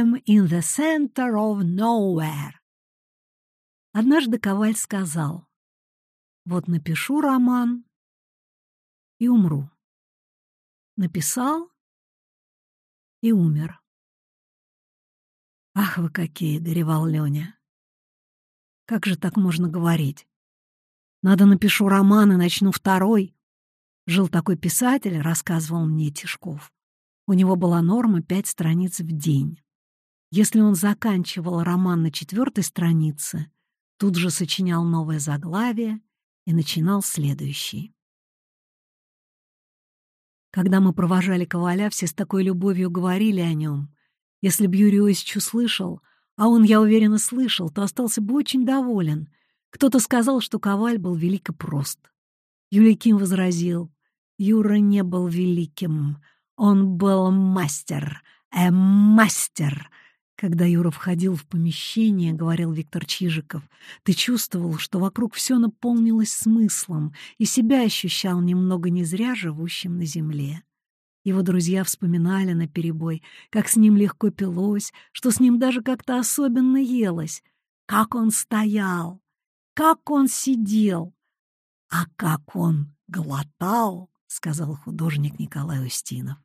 am in the center of nowhere. Однажды Коваль сказал, вот напишу роман и умру. Написал и умер. «Ах вы какие!» — горевал Леня. «Как же так можно говорить? Надо напишу роман и начну второй». Жил такой писатель, рассказывал мне Тишков. У него была норма пять страниц в день. Если он заканчивал роман на четвертой странице, тут же сочинял новое заглавие и начинал следующий. Когда мы провожали Коваля, все с такой любовью говорили о нем. Если б Юрий Осич услышал, а он, я уверена, слышал, то остался бы очень доволен. Кто-то сказал, что Коваль был велико прост. Юлий Ким возразил, Юра не был великим, он был мастер, э, мастер. Когда Юра входил в помещение, говорил Виктор Чижиков, ты чувствовал, что вокруг все наполнилось смыслом, и себя ощущал немного не зря живущим на земле. Его друзья вспоминали наперебой, как с ним легко пилось, что с ним даже как-то особенно елось. Как он стоял, как он сидел, а как он глотал, сказал художник Николай Устинов.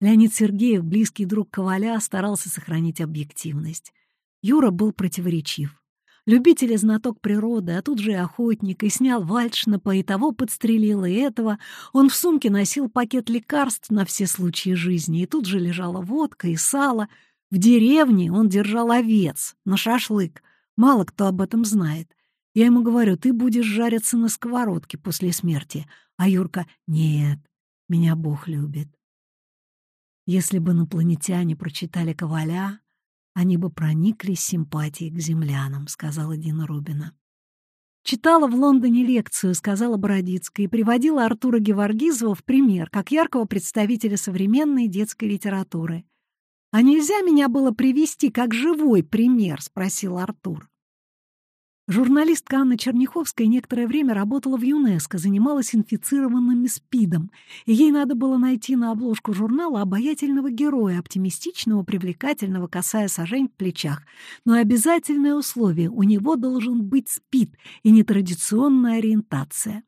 Леонид Сергеев, близкий друг Коваля, старался сохранить объективность. Юра был противоречив. Любитель и знаток природы, а тут же и охотник, и снял вальшнапа, и того подстрелил, и этого. Он в сумке носил пакет лекарств на все случаи жизни, и тут же лежала водка и сало. В деревне он держал овец на шашлык. Мало кто об этом знает. Я ему говорю, ты будешь жариться на сковородке после смерти. А Юрка, нет, меня Бог любит. Если бы инопланетяне прочитали Коваля, они бы прониклись симпатией к землянам, сказала Дина Рубина. Читала в Лондоне лекцию, сказала Бородицкая, и приводила Артура Геворгизова в пример, как яркого представителя современной детской литературы. «А нельзя меня было привести как живой пример?» — спросил Артур. Журналистка Анна Черняховская некоторое время работала в ЮНЕСКО, занималась инфицированными СПИДом, и ей надо было найти на обложку журнала обаятельного героя, оптимистичного, привлекательного, касая сажень в плечах. Но обязательное условие — у него должен быть СПИД и нетрадиционная ориентация.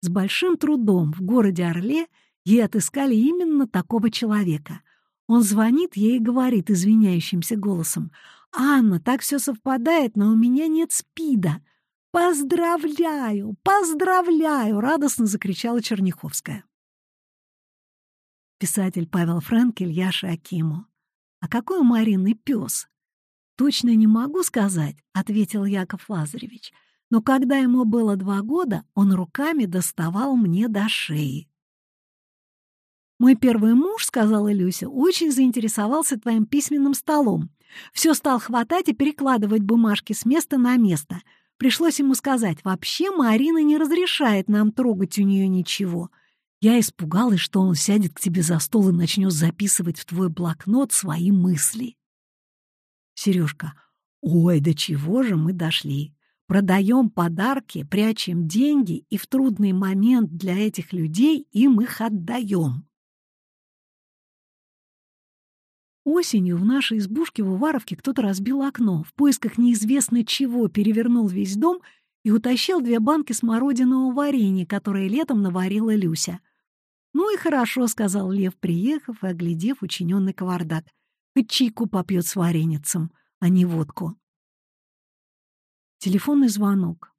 С большим трудом в городе Орле ей отыскали именно такого человека. Он звонит ей и говорит извиняющимся голосом — «Анна, так все совпадает, но у меня нет спида!» «Поздравляю! Поздравляю!» — радостно закричала Черняховская. Писатель Павел Френкель Яше Акиму. «А какой у Марины пес?» «Точно не могу сказать», — ответил Яков Лазаревич. «Но когда ему было два года, он руками доставал мне до шеи». «Мой первый муж, — сказала Люся, — очень заинтересовался твоим письменным столом. Все стал хватать и перекладывать бумажки с места на место. Пришлось ему сказать, вообще Марина не разрешает нам трогать у нее ничего. Я испугалась, что он сядет к тебе за стол и начнет записывать в твой блокнот свои мысли. Сережка, ой, до чего же мы дошли? Продаем подарки, прячем деньги, и в трудный момент для этих людей им их отдаем. Осенью в нашей избушке в Уваровке кто-то разбил окно, в поисках неизвестно чего перевернул весь дом и утащил две банки смородинового варенья, которые летом наварила Люся. «Ну и хорошо», — сказал Лев, приехав и оглядев учиненный кавардак. «Хоть чайку попьет с вареницем, а не водку». Телефонный звонок.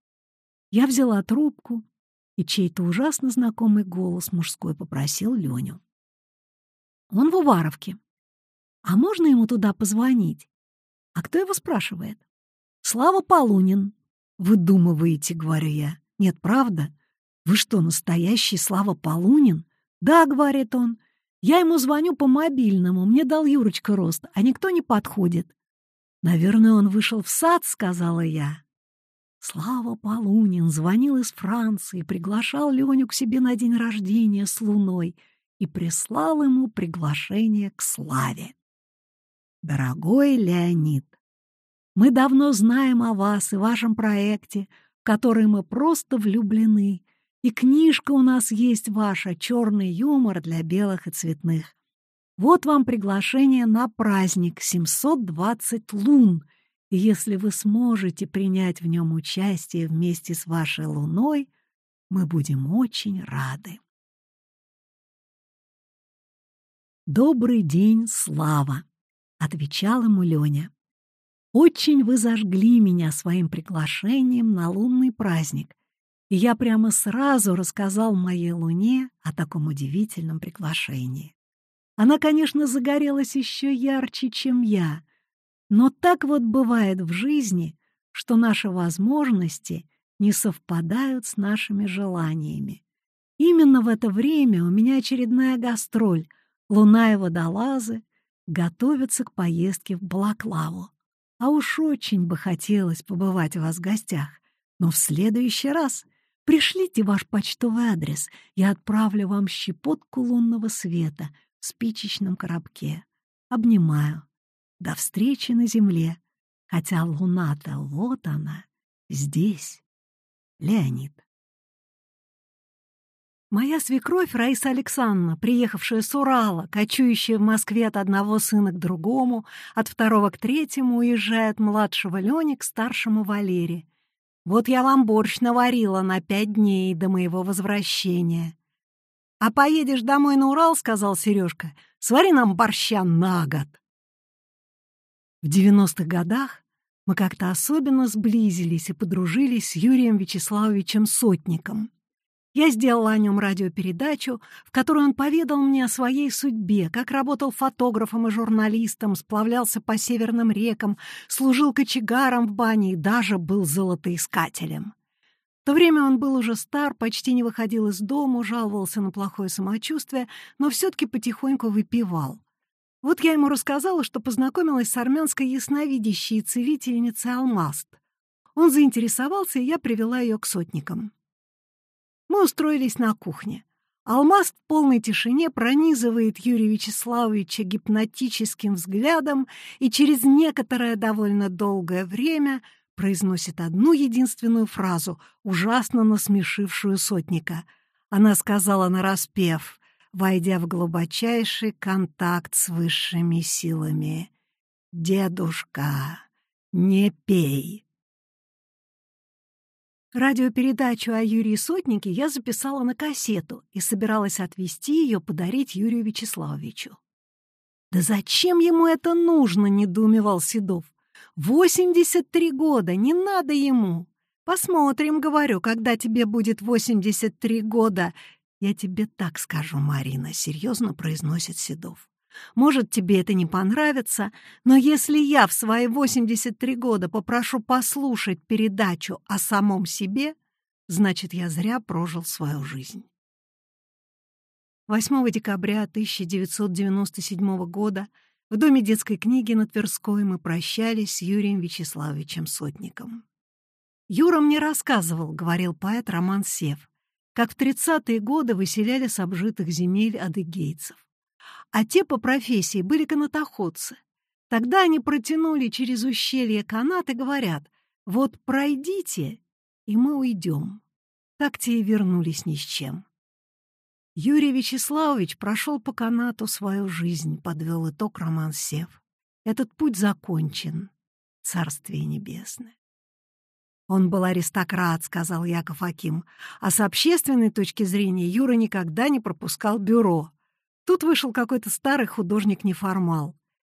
Я взяла трубку, и чей-то ужасно знакомый голос мужской попросил Леню. Он в Уваровке. А можно ему туда позвонить? А кто его спрашивает? Слава Полунин. Выдумываете, говорю я. Нет, правда? Вы что, настоящий Слава Полунин? Да, говорит он. Я ему звоню по мобильному, мне дал Юрочка рост, а никто не подходит. Наверное, он вышел в сад, сказала я. Слава Полунин звонил из Франции, приглашал Леню к себе на день рождения с Луной и прислал ему приглашение к Славе. Дорогой Леонид, мы давно знаем о вас и вашем проекте, в который мы просто влюблены, и книжка у нас есть ваша «Черный юмор для белых и цветных». Вот вам приглашение на праздник 720 лун, и если вы сможете принять в нем участие вместе с вашей луной, мы будем очень рады. «Добрый день, Слава!» — отвечал ему Леня. «Очень вы зажгли меня своим приглашением на лунный праздник, и я прямо сразу рассказал моей луне о таком удивительном приглашении. Она, конечно, загорелась еще ярче, чем я, но так вот бывает в жизни, что наши возможности не совпадают с нашими желаниями. Именно в это время у меня очередная гастроль «Луна и водолазы» готовятся к поездке в Балаклаву. А уж очень бы хотелось побывать у вас в гостях. Но в следующий раз пришлите ваш почтовый адрес, я отправлю вам щепотку лунного света — спичечном коробке. Обнимаю. До встречи на земле. Хотя луна-то вот она, здесь. Леонид. Моя свекровь Раиса Александровна, приехавшая с Урала, кочующая в Москве от одного сына к другому, от второго к третьему, уезжает младшего Лени к старшему Валере. Вот я вам борщ наварила на пять дней до моего возвращения. «А поедешь домой на Урал, — сказал Сережка, — свари нам борща на год». В девяностых годах мы как-то особенно сблизились и подружились с Юрием Вячеславовичем Сотником. Я сделала о нем радиопередачу, в которой он поведал мне о своей судьбе, как работал фотографом и журналистом, сплавлялся по северным рекам, служил кочегаром в бане и даже был золотоискателем. В то время он был уже стар, почти не выходил из дома, жаловался на плохое самочувствие, но все-таки потихоньку выпивал. Вот я ему рассказала, что познакомилась с армянской ясновидящей целительницей Алмаст. Он заинтересовался, и я привела ее к сотникам. Мы устроились на кухне. Алмаст в полной тишине пронизывает Юрия Вячеславовича гипнотическим взглядом и через некоторое довольно долгое время — произносит одну единственную фразу, ужасно насмешившую сотника. Она сказала нараспев, войдя в глубочайший контакт с высшими силами. «Дедушка, не пей!» Радиопередачу о Юрии Сотнике я записала на кассету и собиралась отвезти ее подарить Юрию Вячеславовичу. «Да зачем ему это нужно?» — недоумевал Седов. Восемьдесят три года, не надо ему. Посмотрим, говорю, когда тебе будет восемьдесят три года. Я тебе так скажу, Марина, серьезно произносит Седов. Может, тебе это не понравится, но если я в свои 83 года попрошу послушать передачу о самом себе, значит, я зря прожил свою жизнь. 8 декабря 1997 года в доме детской книги на Тверской мы прощались с Юрием Вячеславовичем Сотником. «Юра мне рассказывал», — говорил поэт Роман Сев, как в тридцатые годы выселяли с обжитых земель адыгейцев. А те по профессии были канатоходцы. Тогда они протянули через ущелье канат и говорят, «Вот пройдите, и мы уйдем». Так те и вернулись ни с чем. Юрий Вячеславович прошел по канату свою жизнь, подвел итог Роман Сев. Этот путь закончен. Царствие небесное. Он был аристократ, сказал Яков Аким, а с общественной точки зрения Юра никогда не пропускал бюро. Тут вышел какой-то старый художник-неформал.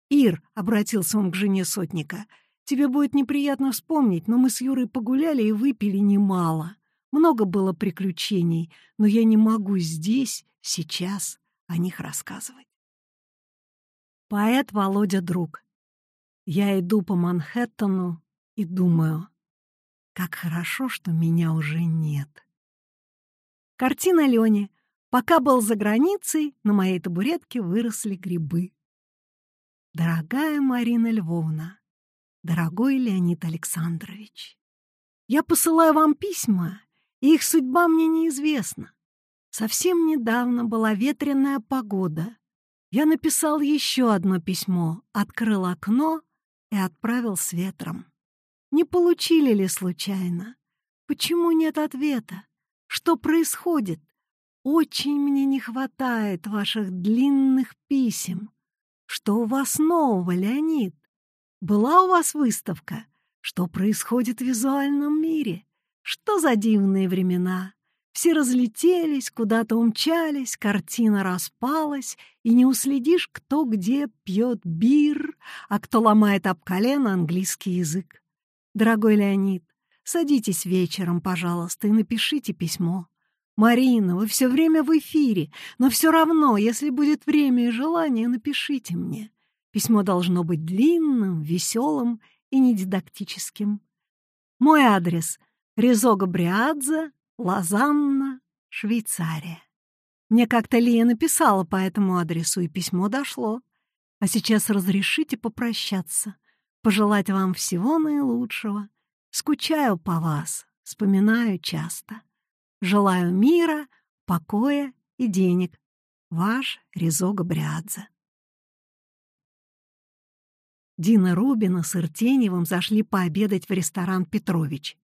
«Ир», — обратился он к жене сотника, — «тебе будет неприятно вспомнить, но мы с Юрой погуляли и выпили немало. Много было приключений, но я не могу здесь, сейчас о них рассказывать. Поэт Володя Друг. Я иду по Манхэттену и думаю, как хорошо, что меня уже нет. Картина Лёни. Пока был за границей, на моей табуретке выросли грибы. Дорогая Марина Львовна, дорогой Леонид Александрович, я посылаю вам письма их судьба мне неизвестна. Совсем недавно была ветреная погода. Я написал еще одно письмо, открыл окно и отправил с ветром. Не получили ли случайно? Почему нет ответа? Что происходит? Очень мне не хватает ваших длинных писем. Что у вас нового, Леонид? Была у вас выставка? Что происходит в визуальном мире? Что за дивные времена? Все разлетелись, куда-то умчались, картина распалась, и не уследишь, кто где пьет бир, а кто ломает об колено английский язык. Дорогой Леонид, садитесь вечером, пожалуйста, и напишите письмо. «Марина, вы все время в эфире, но все равно, если будет время и желание, напишите мне. Письмо должно быть длинным, веселым и недидактическим. Мой адрес — Резо Габриадзе, Лозанна, Швейцария. Мне как-то Лия написала по этому адресу, и письмо дошло. А сейчас разрешите попрощаться, пожелать вам всего наилучшего. Скучаю по вас, вспоминаю часто. Желаю мира, покоя и денег. Ваш Резо Габриадзе. Дина Рубина с Иртеньевым зашли пообедать в ресторан «Петрович».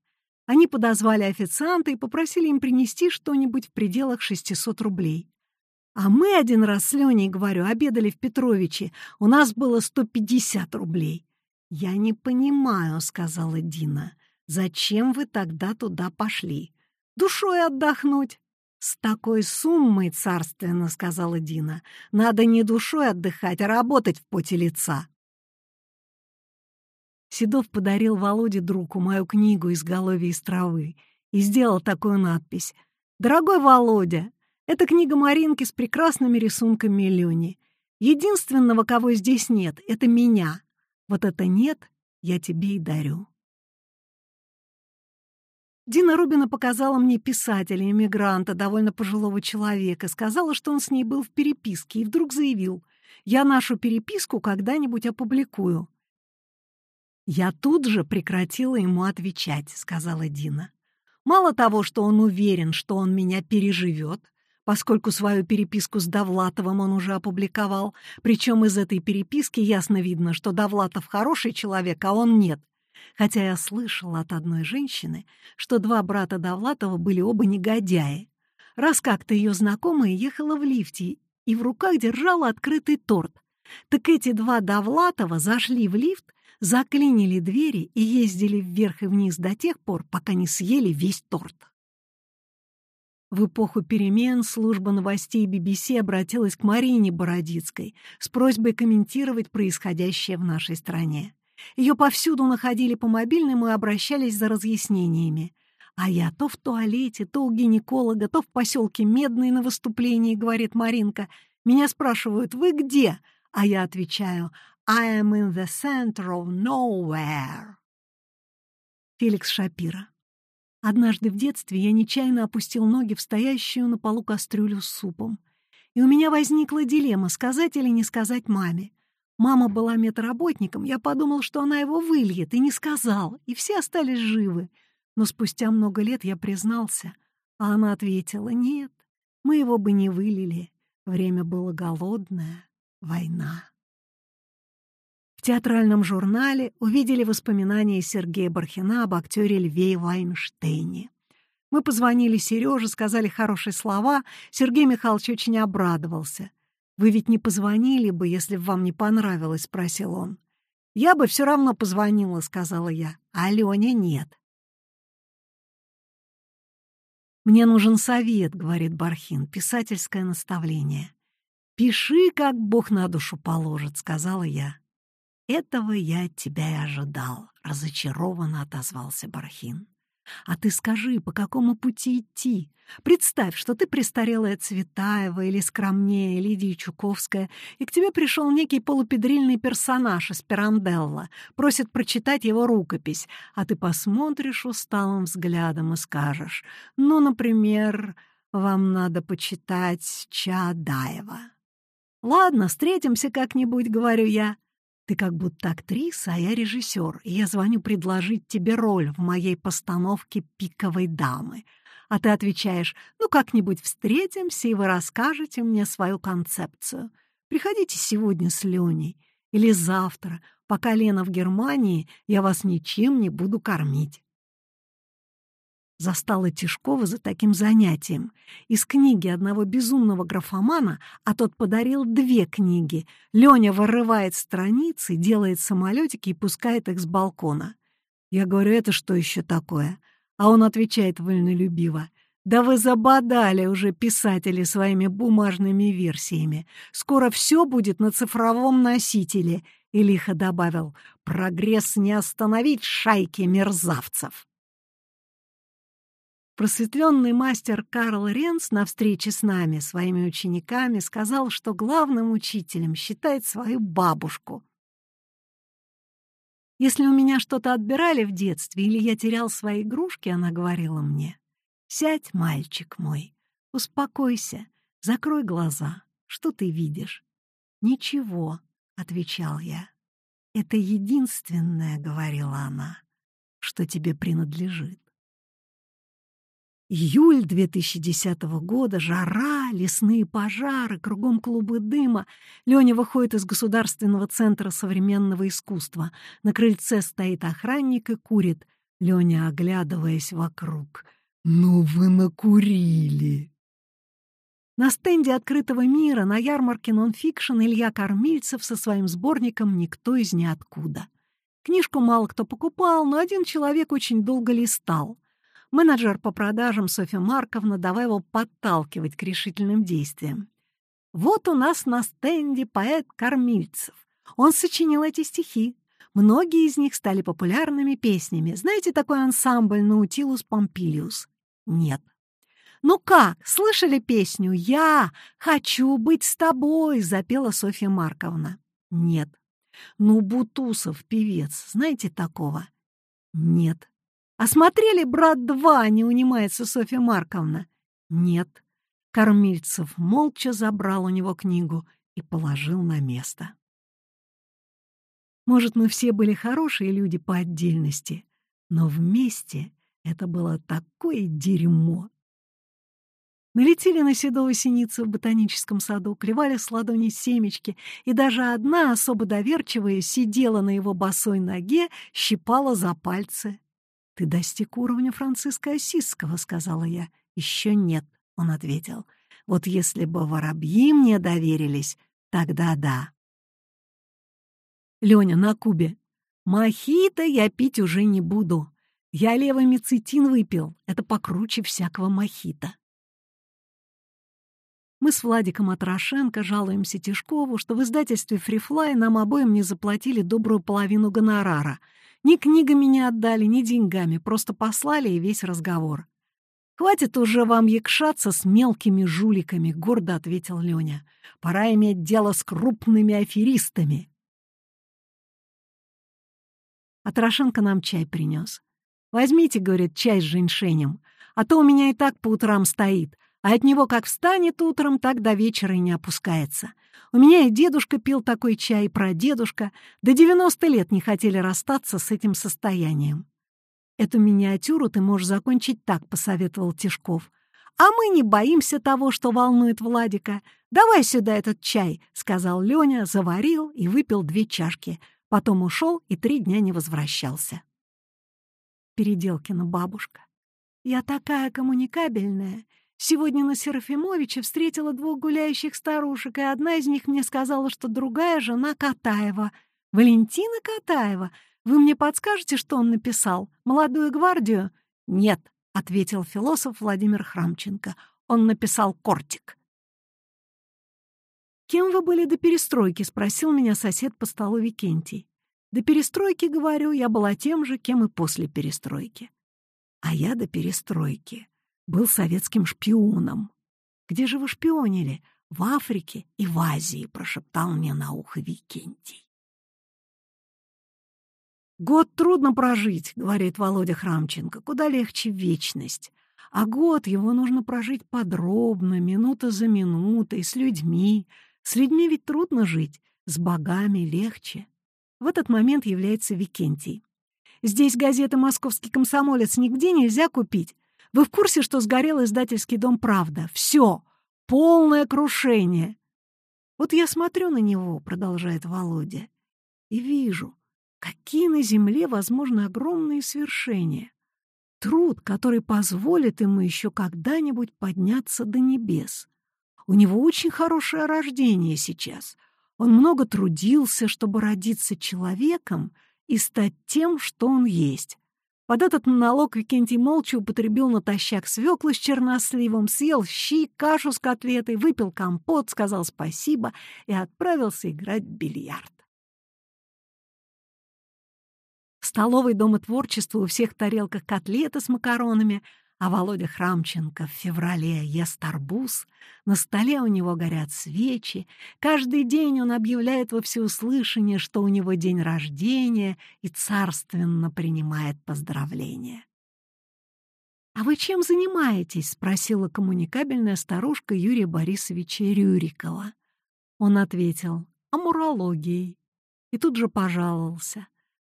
Они подозвали официанта и попросили им принести что-нибудь в пределах 600 рублей. А мы один раз с Леней, говорю, обедали в Петровиче. У нас было 150 рублей. «Я не понимаю», — сказала Дина. «Зачем вы тогда туда пошли? Душой отдохнуть». «С такой суммой, царственно», — сказала Дина, — «надо не душой отдыхать, а работать в поте лица». Седов подарил Володе другу мою книгу из «Изголовье из травы» и сделал такую надпись. «Дорогой Володя, это книга Маринки с прекрасными рисунками Лени. Единственного, кого здесь нет, — это меня. Вот это нет, я тебе и дарю». Дина Рубина показала мне писателя-иммигранта, довольно пожилого человека, сказала, что он с ней был в переписке, и вдруг заявил, «Я нашу переписку когда-нибудь опубликую». «Я тут же прекратила ему отвечать», — сказала Дина. «Мало того, что он уверен, что он меня переживет, поскольку свою переписку с Довлатовым он уже опубликовал, причем из этой переписки ясно видно, что Довлатов хороший человек, а он нет. Хотя я слышала от одной женщины, что два брата Довлатова были оба негодяи. Раз как-то ее знакомая ехала в лифте и в руках держала открытый торт. Так эти два Довлатова зашли в лифт, заклинили двери и ездили вверх и вниз до тех пор, пока не съели весь торт. В эпоху перемен служба новостей BBC обратилась к Марине Бородицкой с просьбой комментировать происходящее в нашей стране. Ее повсюду находили по мобильному и обращались за разъяснениями. А я то в туалете, то у гинеколога, то в поселке Медный на выступлении, говорит Маринка. Меня спрашивают, вы где? А я отвечаю, I am in the center of nowhere. Феликс Шапира. Однажды в детстве я нечаянно опустил ноги в стоящую на полу кастрюлю с супом. И у меня возникла дилемма, сказать или не сказать маме. Мама была медработником, я подумал, что она его выльет, и не сказал, и все остались живы. Но спустя много лет я признался, а она ответила, нет, мы его бы не вылили. Время было голодное, война. В театральном журнале увидели воспоминания Сергея Бархина об актере Льве Вайнштейне. Мы позвонили Сереже, сказали хорошие слова. Сергей Михайлович очень обрадовался. «Вы ведь не позвонили бы, если бы вам не понравилось?» — спросил он. «Я бы все равно позвонила», — сказала я. «А Леня нет». «Мне нужен совет», — говорит Бархин, — «писательское наставление». «Пиши, как Бог на душу положит», — сказала я. «Этого я от тебя и ожидал», — разочарованно отозвался Бархин. «А ты скажи, по какому пути идти? Представь, что ты престарелая Цветаева или скромнее Лидия Чуковская, и к тебе пришел некий полупедрильный персонаж из Пиранделла, просит прочитать его рукопись, а ты посмотришь усталым взглядом и скажешь, ну, например, вам надо почитать Чаадаева. «Ладно, встретимся как-нибудь», — говорю я. Ты как будто актриса, а я режиссер, и я звоню предложить тебе роль в моей постановке «Пиковой дамы». А ты отвечаешь, ну, как-нибудь встретимся, и вы расскажете мне свою концепцию. Приходите сегодня с Леней или завтра, пока Лена в Германии, я вас ничем не буду кормить. Застала Тишкова за таким занятием. Из книги одного безумного графомана, а тот подарил две книги. Леня вырывает страницы, делает самолетики и пускает их с балкона. Я говорю, это что еще такое? А он отвечает вольнолюбиво. Да вы забодали уже писатели своими бумажными версиями. Скоро все будет на цифровом носителе. И лихо добавил, прогресс не остановить шайки мерзавцев. Просветленный мастер Карл Ренц на встрече с нами, своими учениками, сказал, что главным учителем считает свою бабушку. Если у меня что-то отбирали в детстве или я терял свои игрушки, она говорила мне, «Сядь, мальчик мой, успокойся, закрой глаза. Что ты видишь?» «Ничего», — отвечал я. «Это единственное, — говорила она, — что тебе принадлежит». Июль 2010 года, жара, лесные пожары, кругом клубы дыма. Леня выходит из Государственного центра современного искусства. На крыльце стоит охранник и курит. Леня, оглядываясь вокруг. «Ну вы накурили!» На стенде «Открытого мира» на ярмарке нонфикшн Илья Кормильцев со своим сборником «Никто из ниоткуда». Книжку мало кто покупал, но один человек очень долго листал. Менеджер по продажам Софья Марковна давай его подталкивать к решительным действиям. Вот у нас на стенде поэт Кормильцев. Он сочинил эти стихи. Многие из них стали популярными песнями. Знаете такой ансамбль «Наутилус Помпилиус»? Нет. «Ну как, слышали песню «Я хочу быть с тобой», — запела Софья Марковна? Нет. «Ну, Бутусов, певец, знаете такого?» Нет. «А смотрели «Брат-2», — не унимается Софья Марковна?» «Нет». Кормильцев молча забрал у него книгу и положил на место. Может, мы все были хорошие люди по отдельности, но вместе это было такое дерьмо. Налетели на седого синица в ботаническом саду, клевали с ладони семечки, и даже одна, особо доверчивая, сидела на его босой ноге, щипала за пальцы. «Ты достиг уровня Франциска Осисского», — сказала я. «Еще нет», — он ответил. «Вот если бы воробьи мне доверились, тогда да». Леня на Кубе. «Мохито я пить уже не буду. Я левомицетин выпил. Это покруче всякого мохито». Мы с Владиком Атрошенко жалуемся Тишкову, что в издательстве «Фрифлай» нам обоим не заплатили добрую половину гонорара — ни книгами не отдали, ни деньгами, просто послали и весь разговор. «Хватит уже вам якшаться с мелкими жуликами», — гордо ответил Леня. «Пора иметь дело с крупными аферистами». А Тарошенко нам чай принес. «Возьмите, — говорит, — чай с женьшенем, а то у меня и так по утрам стоит, а от него как встанет утром, так до вечера и не опускается. У меня и дедушка пил такой чай, и прадедушка. До 90 лет не хотели расстаться с этим состоянием. «Эту миниатюру ты можешь закончить так», — посоветовал Тишков. «А мы не боимся того, что волнует Владика. Давай сюда этот чай», — сказал Леня, заварил и выпил две чашки. Потом ушел и три дня не возвращался. Переделкина бабушка. «Я такая коммуникабельная. Сегодня на Серафимовиче встретила двух гуляющих старушек, и одна из них мне сказала, что другая жена Катаева. Валентина Катаева. Вы мне подскажете, что он написал? Молодую гвардию? Нет, — ответил философ Владимир Храмченко. Он написал «Кортик». «Кем вы были до перестройки?» — спросил меня сосед по столу Викентий. «До перестройки, говорю, я была тем же, кем и после перестройки». «А я до перестройки был советским шпионом. «Где же вы шпионили?» «В Африке и в Азии», — прошептал мне на ухо Викентий. «Год трудно прожить», — говорит Володя Храмченко, — «куда легче вечность. А год его нужно прожить подробно, минута за минутой, с людьми. С людьми ведь трудно жить, с богами легче». В этот момент является Викентий. «Здесь газета «Московский комсомолец» нигде нельзя купить. Вы в курсе, что сгорел издательский дом «Правда»? Все! Полное крушение!» «Вот я смотрю на него», — продолжает Володя, — «и вижу, какие на земле возможны огромные свершения. Труд, который позволит ему еще когда-нибудь подняться до небес. У него очень хорошее рождение сейчас. Он много трудился, чтобы родиться человеком и стать тем, что он есть. Под этот монолог Викентий молча употребил натощак свеклы с черносливом, съел щи, кашу с котлетой, выпил компот, сказал спасибо и отправился играть в бильярд. В столовой Дома творчества у всех тарелках котлеты с макаронами, а Володя Храмченко в феврале ест арбуз, на столе у него горят свечи, каждый день он объявляет во всеуслышание, что у него день рождения и царственно принимает поздравления. «А вы чем занимаетесь?» — спросила коммуникабельная старушка Юрия Борисовича Рюрикова. Он ответил «Амурологией» и тут же пожаловался.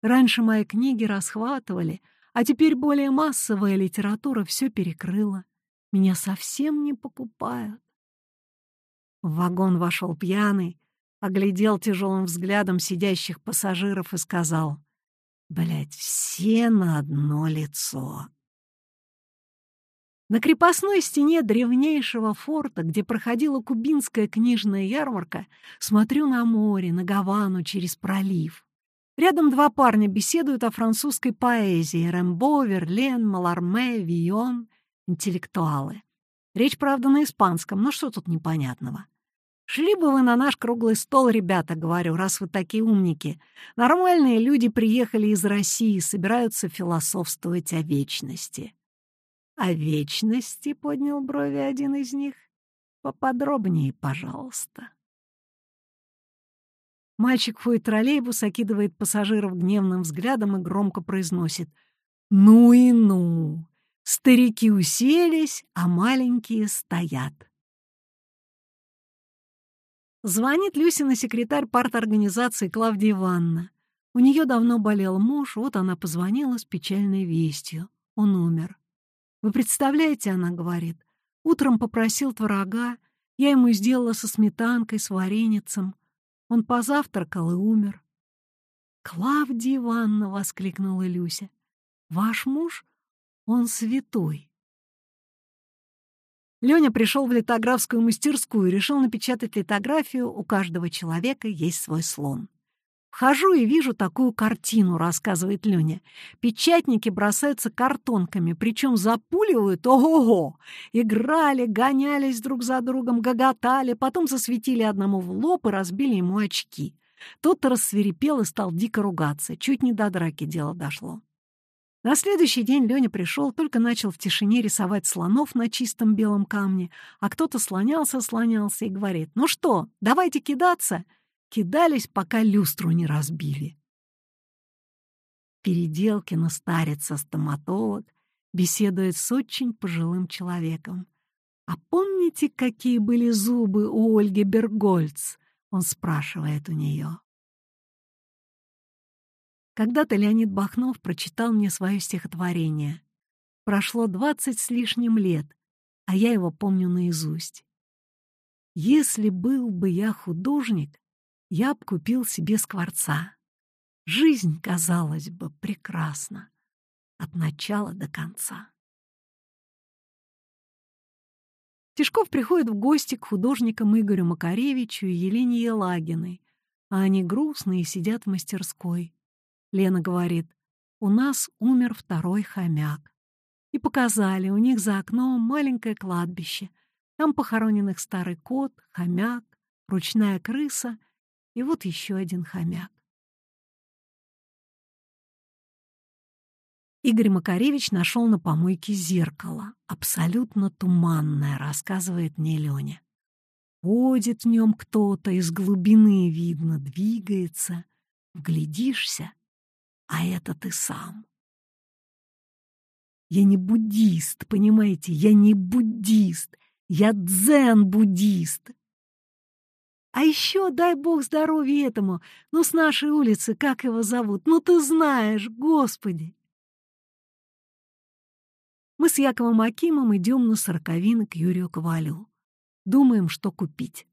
Раньше мои книги расхватывали, а теперь более массовая литература все перекрыла. Меня совсем не покупают. В вагон вошел пьяный, оглядел тяжелым взглядом сидящих пассажиров и сказал, «Блядь, все на одно лицо». На крепостной стене древнейшего форта, где проходила кубинская книжная ярмарка, смотрю на море, на Гавану через пролив. Рядом два парня беседуют о французской поэзии — Рембо, Верлен, Маларме, Вион, интеллектуалы. Речь, правда, на испанском, но что тут непонятного? «Шли бы вы на наш круглый стол, ребята, — говорю, — раз вы такие умники. Нормальные люди приехали из России, собираются философствовать о вечности». «О вечности?» — поднял брови один из них. «Поподробнее, пожалуйста». Мальчик в троллейбус, окидывает пассажиров гневным взглядом и громко произносит «Ну и ну! Старики уселись, а маленькие стоят». Звонит Люсина секретарь парторганизации Клавдия Ивановна. У нее давно болел муж, вот она позвонила с печальной вестью. Он умер. «Вы представляете, — она говорит, — утром попросил творога, я ему сделала со сметанкой, с вареницем. Он позавтракал и умер. «Клавдия Ивановна!» — воскликнула Люся. «Ваш муж? Он святой!» Леня пришел в литографскую мастерскую и решил напечатать литографию «У каждого человека есть свой слон». «Хожу и вижу такую картину», — рассказывает Леня. «Печатники бросаются картонками, причем запуливают, ого-го! Играли, гонялись друг за другом, гоготали, потом засветили одному в лоб и разбили ему очки. Тот-то рассверепел и стал дико ругаться. Чуть не до драки дело дошло. На следующий день Леня пришел, только начал в тишине рисовать слонов на чистом белом камне, а кто-то слонялся-слонялся и говорит, «Ну что, давайте кидаться!» Кидались, пока люстру не разбили. Переделкина старица-стоматолог беседует с очень пожилым человеком. «А помните, какие были зубы у Ольги Бергольц?» Он спрашивает у нее. Когда-то Леонид Бахнов прочитал мне свое стихотворение. Прошло двадцать с лишним лет, а я его помню наизусть. Если был бы я художник, я б купил себе скворца. Жизнь, казалось бы, прекрасна от начала до конца. Тишков приходит в гости к художникам Игорю Макаревичу и Елене Елагиной, а они грустные сидят в мастерской. Лена говорит, у нас умер второй хомяк. И показали, у них за окном маленькое кладбище. Там похоронен их старый кот, хомяк, ручная крыса и вот еще один хомяк. Игорь Макаревич нашел на помойке зеркало, абсолютно туманное, рассказывает мне Леня. Ходит в нем кто-то, из глубины видно, двигается. Вглядишься, а это ты сам. Я не буддист, понимаете, я не буддист, я дзен-буддист. А еще дай бог здоровья этому, ну, с нашей улицы, как его зовут, ну, ты знаешь, господи. Мы с Яковом Акимом идем на сороковины к Юрию Ковалю. Думаем, что купить.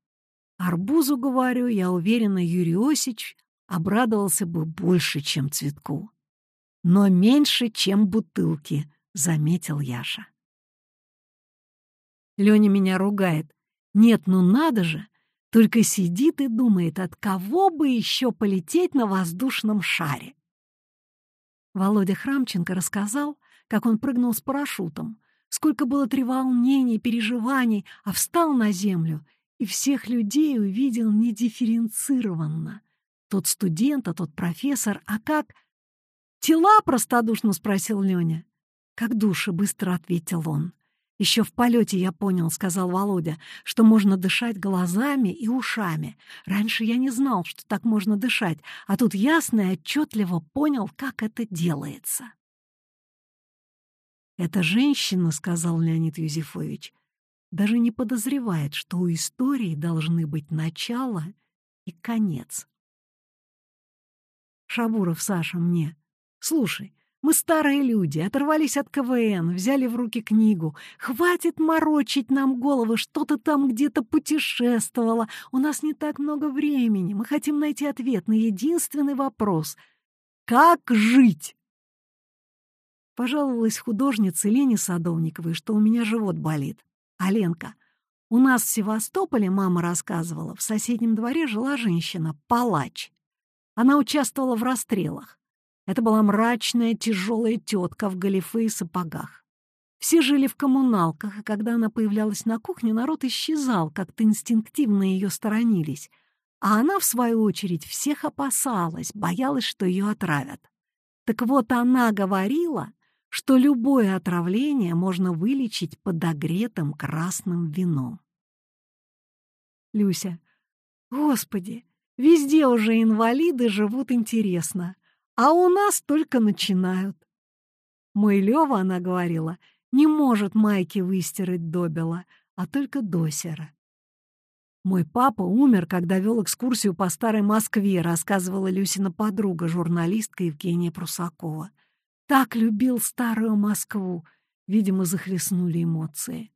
Арбузу, говорю, я уверена, Юрий Осич обрадовался бы больше, чем цветку. Но меньше, чем бутылки, — заметил Яша. Леня меня ругает. Нет, ну надо же! Только сидит и думает, от кого бы еще полететь на воздушном шаре. Володя Храмченко рассказал, как он прыгнул с парашютом, сколько было треволнений, переживаний, а встал на землю и всех людей увидел недифференцированно. Тот студент, а тот профессор, а как... «Тела?» — простодушно спросил Леня. «Как души», — быстро ответил он. «Еще в полете я понял», — сказал Володя, «что можно дышать глазами и ушами. Раньше я не знал, что так можно дышать, а тут ясно и отчетливо понял, как это делается». «Эта женщина», — сказал Леонид Юзефович, «даже не подозревает, что у истории должны быть начало и конец». Шабуров Саша мне. «Слушай, мы старые люди, оторвались от КВН, взяли в руки книгу. Хватит морочить нам головы, что то там где-то путешествовало. У нас не так много времени. Мы хотим найти ответ на единственный вопрос. Как жить? Пожаловалась художнице Лене Садовниковой, что у меня живот болит. А у нас в Севастополе, мама рассказывала, в соседнем дворе жила женщина, палач. Она участвовала в расстрелах. Это была мрачная, тяжелая тетка в галифе и сапогах. Все жили в коммуналках, и когда она появлялась на кухне, народ исчезал, как-то инстинктивно ее сторонились. А она, в свою очередь, всех опасалась, боялась, что ее отравят. Так вот, она говорила, что любое отравление можно вылечить подогретым красным вином. Люся. Господи, везде уже инвалиды живут интересно а у нас только начинают. Мой Лёва, она говорила, не может майки выстирать добела, а только досера. Мой папа умер, когда вел экскурсию по старой Москве, рассказывала Люсина подруга, журналистка Евгения Прусакова. Так любил старую Москву. Видимо, захлестнули эмоции.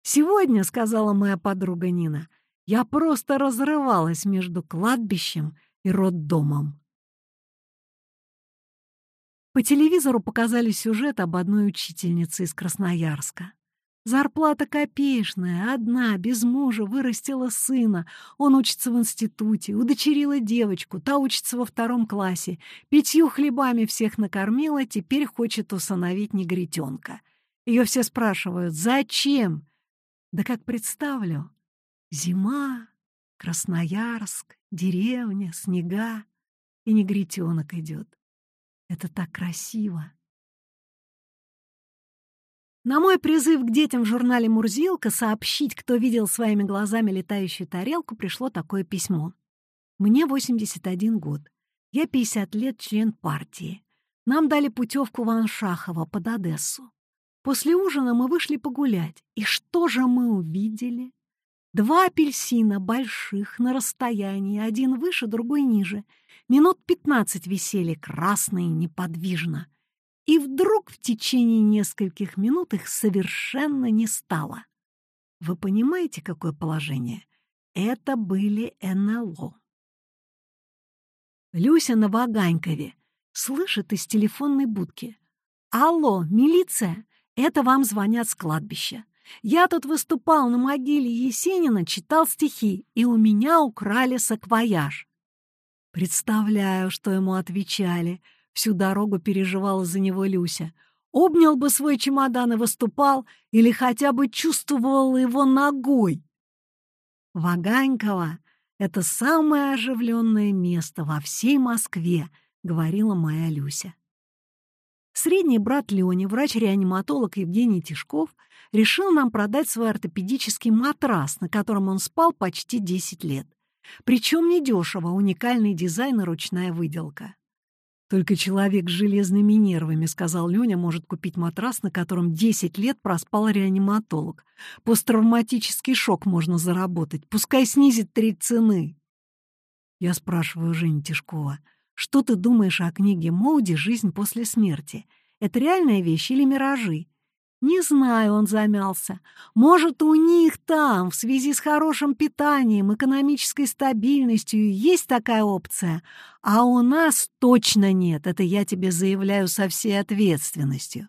«Сегодня, — сказала моя подруга Нина, — я просто разрывалась между кладбищем и роддомом. По телевизору показали сюжет об одной учительнице из Красноярска. Зарплата копеечная, одна, без мужа, вырастила сына. Он учится в институте, удочерила девочку, та учится во втором классе. Пятью хлебами всех накормила, теперь хочет усыновить негритенка. Ее все спрашивают, зачем? Да как представлю. Зима, Красноярск, деревня, снега, и негритенок идет. Это так красиво. На мой призыв к детям в журнале «Мурзилка» сообщить, кто видел своими глазами летающую тарелку, пришло такое письмо. Мне 81 год. Я 50 лет член партии. Нам дали путевку в Аншахово под Одессу. После ужина мы вышли погулять. И что же мы увидели? Два апельсина больших на расстоянии, один выше, другой ниже. Минут пятнадцать висели красные неподвижно. И вдруг в течение нескольких минут их совершенно не стало. Вы понимаете, какое положение? Это были НЛО. Люся на Ваганькове слышит из телефонной будки. «Алло, милиция, это вам звонят с кладбища. Я тут выступал на могиле Есенина, читал стихи, и у меня украли саквояж. Представляю, что ему отвечали. Всю дорогу переживала за него Люся. Обнял бы свой чемодан и выступал, или хотя бы чувствовал его ногой. Ваганьково — это самое оживленное место во всей Москве, говорила моя Люся. Средний брат Лёни, врач-реаниматолог Евгений Тишков, решил нам продать свой ортопедический матрас, на котором он спал почти 10 лет. Причем недешево, уникальный дизайн и ручная выделка. «Только человек с железными нервами, — сказал Леня, — может купить матрас, на котором 10 лет проспал реаниматолог. Посттравматический шок можно заработать, пускай снизит треть цены». Я спрашиваю Женю Тишкова — что ты думаешь о книге Моуди «Жизнь после смерти»? Это реальная вещь или миражи? Не знаю, он замялся. Может, у них там, в связи с хорошим питанием, экономической стабильностью, есть такая опция, а у нас точно нет, это я тебе заявляю со всей ответственностью.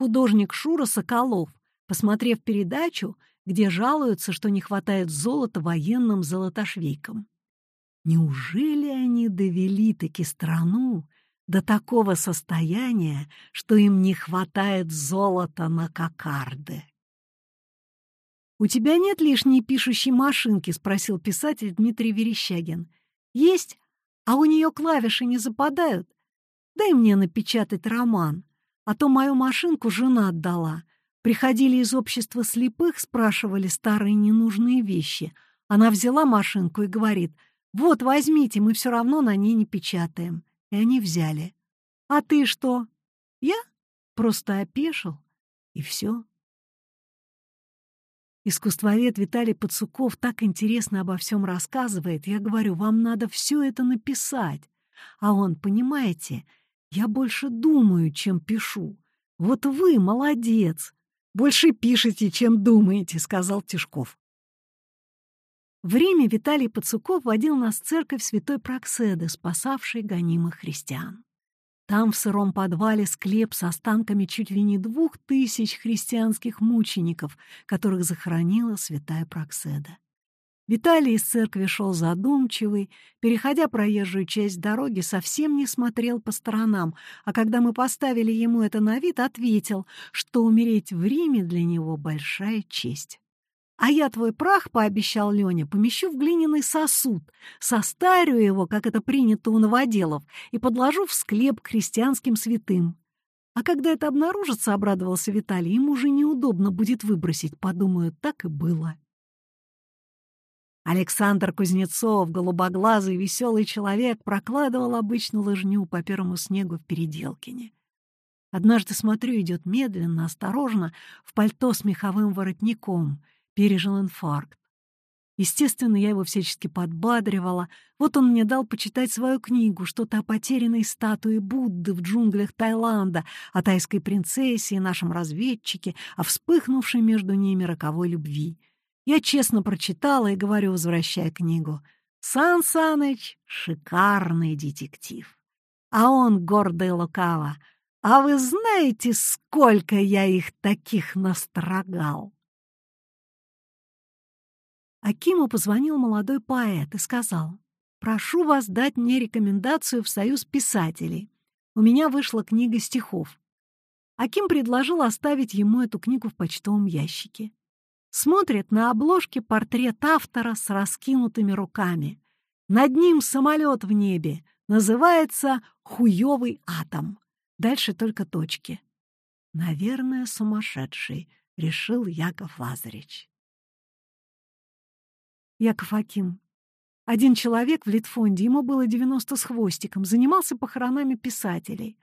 Художник Шура Соколов, посмотрев передачу, где жалуются, что не хватает золота военным золотошвейкам. Неужели они довели-таки страну до такого состояния, что им не хватает золота на кокарды. «У тебя нет лишней пишущей машинки?» — спросил писатель Дмитрий Верещагин. «Есть, а у нее клавиши не западают. Дай мне напечатать роман, а то мою машинку жена отдала. Приходили из общества слепых, спрашивали старые ненужные вещи. Она взяла машинку и говорит, «Вот, возьмите, мы все равно на ней не печатаем» они взяли. А ты что? Я просто опешил, и все. Искусствовед Виталий Пацуков так интересно обо всем рассказывает. Я говорю, вам надо все это написать. А он, понимаете, я больше думаю, чем пишу. Вот вы молодец. Больше пишете, чем думаете, сказал Тишков. В Риме Виталий Пацуков водил нас в церковь святой Прокседы, спасавшей гонимых христиан. Там в сыром подвале склеп с останками чуть ли не двух тысяч христианских мучеников, которых захоронила святая Прокседа. Виталий из церкви шел задумчивый, переходя проезжую часть дороги, совсем не смотрел по сторонам, а когда мы поставили ему это на вид, ответил, что умереть в Риме для него большая честь. А я твой прах, — пообещал Леня, — помещу в глиняный сосуд, состарю его, как это принято у новоделов, и подложу в склеп к христианским святым. А когда это обнаружится, — обрадовался Виталий, — ему уже неудобно будет выбросить, подумаю, так и было. Александр Кузнецов, голубоглазый, веселый человек, прокладывал обычно лыжню по первому снегу в Переделкине. Однажды, смотрю, идет медленно, осторожно, в пальто с меховым воротником — пережил инфаркт. Естественно, я его всячески подбадривала. Вот он мне дал почитать свою книгу, что-то о потерянной статуе Будды в джунглях Таиланда, о тайской принцессе и нашем разведчике, о вспыхнувшей между ними роковой любви. Я честно прочитала и говорю, возвращая книгу, «Сан Саныч — шикарный детектив». А он, гордый лукаво, «А вы знаете, сколько я их таких настрогал?» Акиму позвонил молодой поэт и сказал, «Прошу вас дать мне рекомендацию в Союз писателей. У меня вышла книга стихов». Аким предложил оставить ему эту книгу в почтовом ящике. Смотрит на обложке портрет автора с раскинутыми руками. Над ним самолет в небе. Называется «Хуёвый атом». Дальше только точки. «Наверное, сумасшедший», — решил Яков Лазаревич. Яков Аким. Один человек в Литфонде, ему было 90 с хвостиком, занимался похоронами писателей.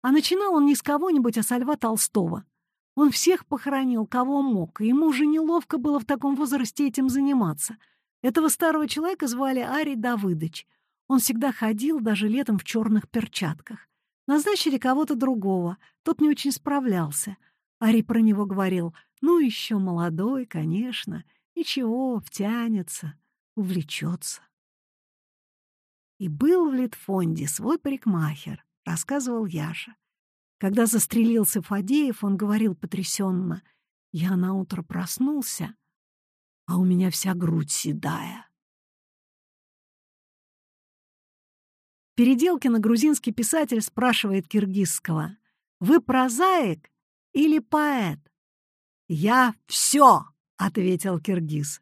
А начинал он не с кого-нибудь, а со Льва Толстого. Он всех похоронил, кого мог, и ему уже неловко было в таком возрасте этим заниматься. Этого старого человека звали Арий Давыдыч. Он всегда ходил, даже летом, в черных перчатках. Назначили кого-то другого, тот не очень справлялся. Арий про него говорил, ну, еще молодой, конечно, — Ничего, втянется, увлечется. И был в Литфонде свой парикмахер, рассказывал Яша. Когда застрелился Фадеев, он говорил потрясенно, «Я наутро проснулся, а у меня вся грудь седая». Переделкина грузинский писатель спрашивает киргизского, «Вы прозаик или поэт?» «Я все!» Ответил киргиз.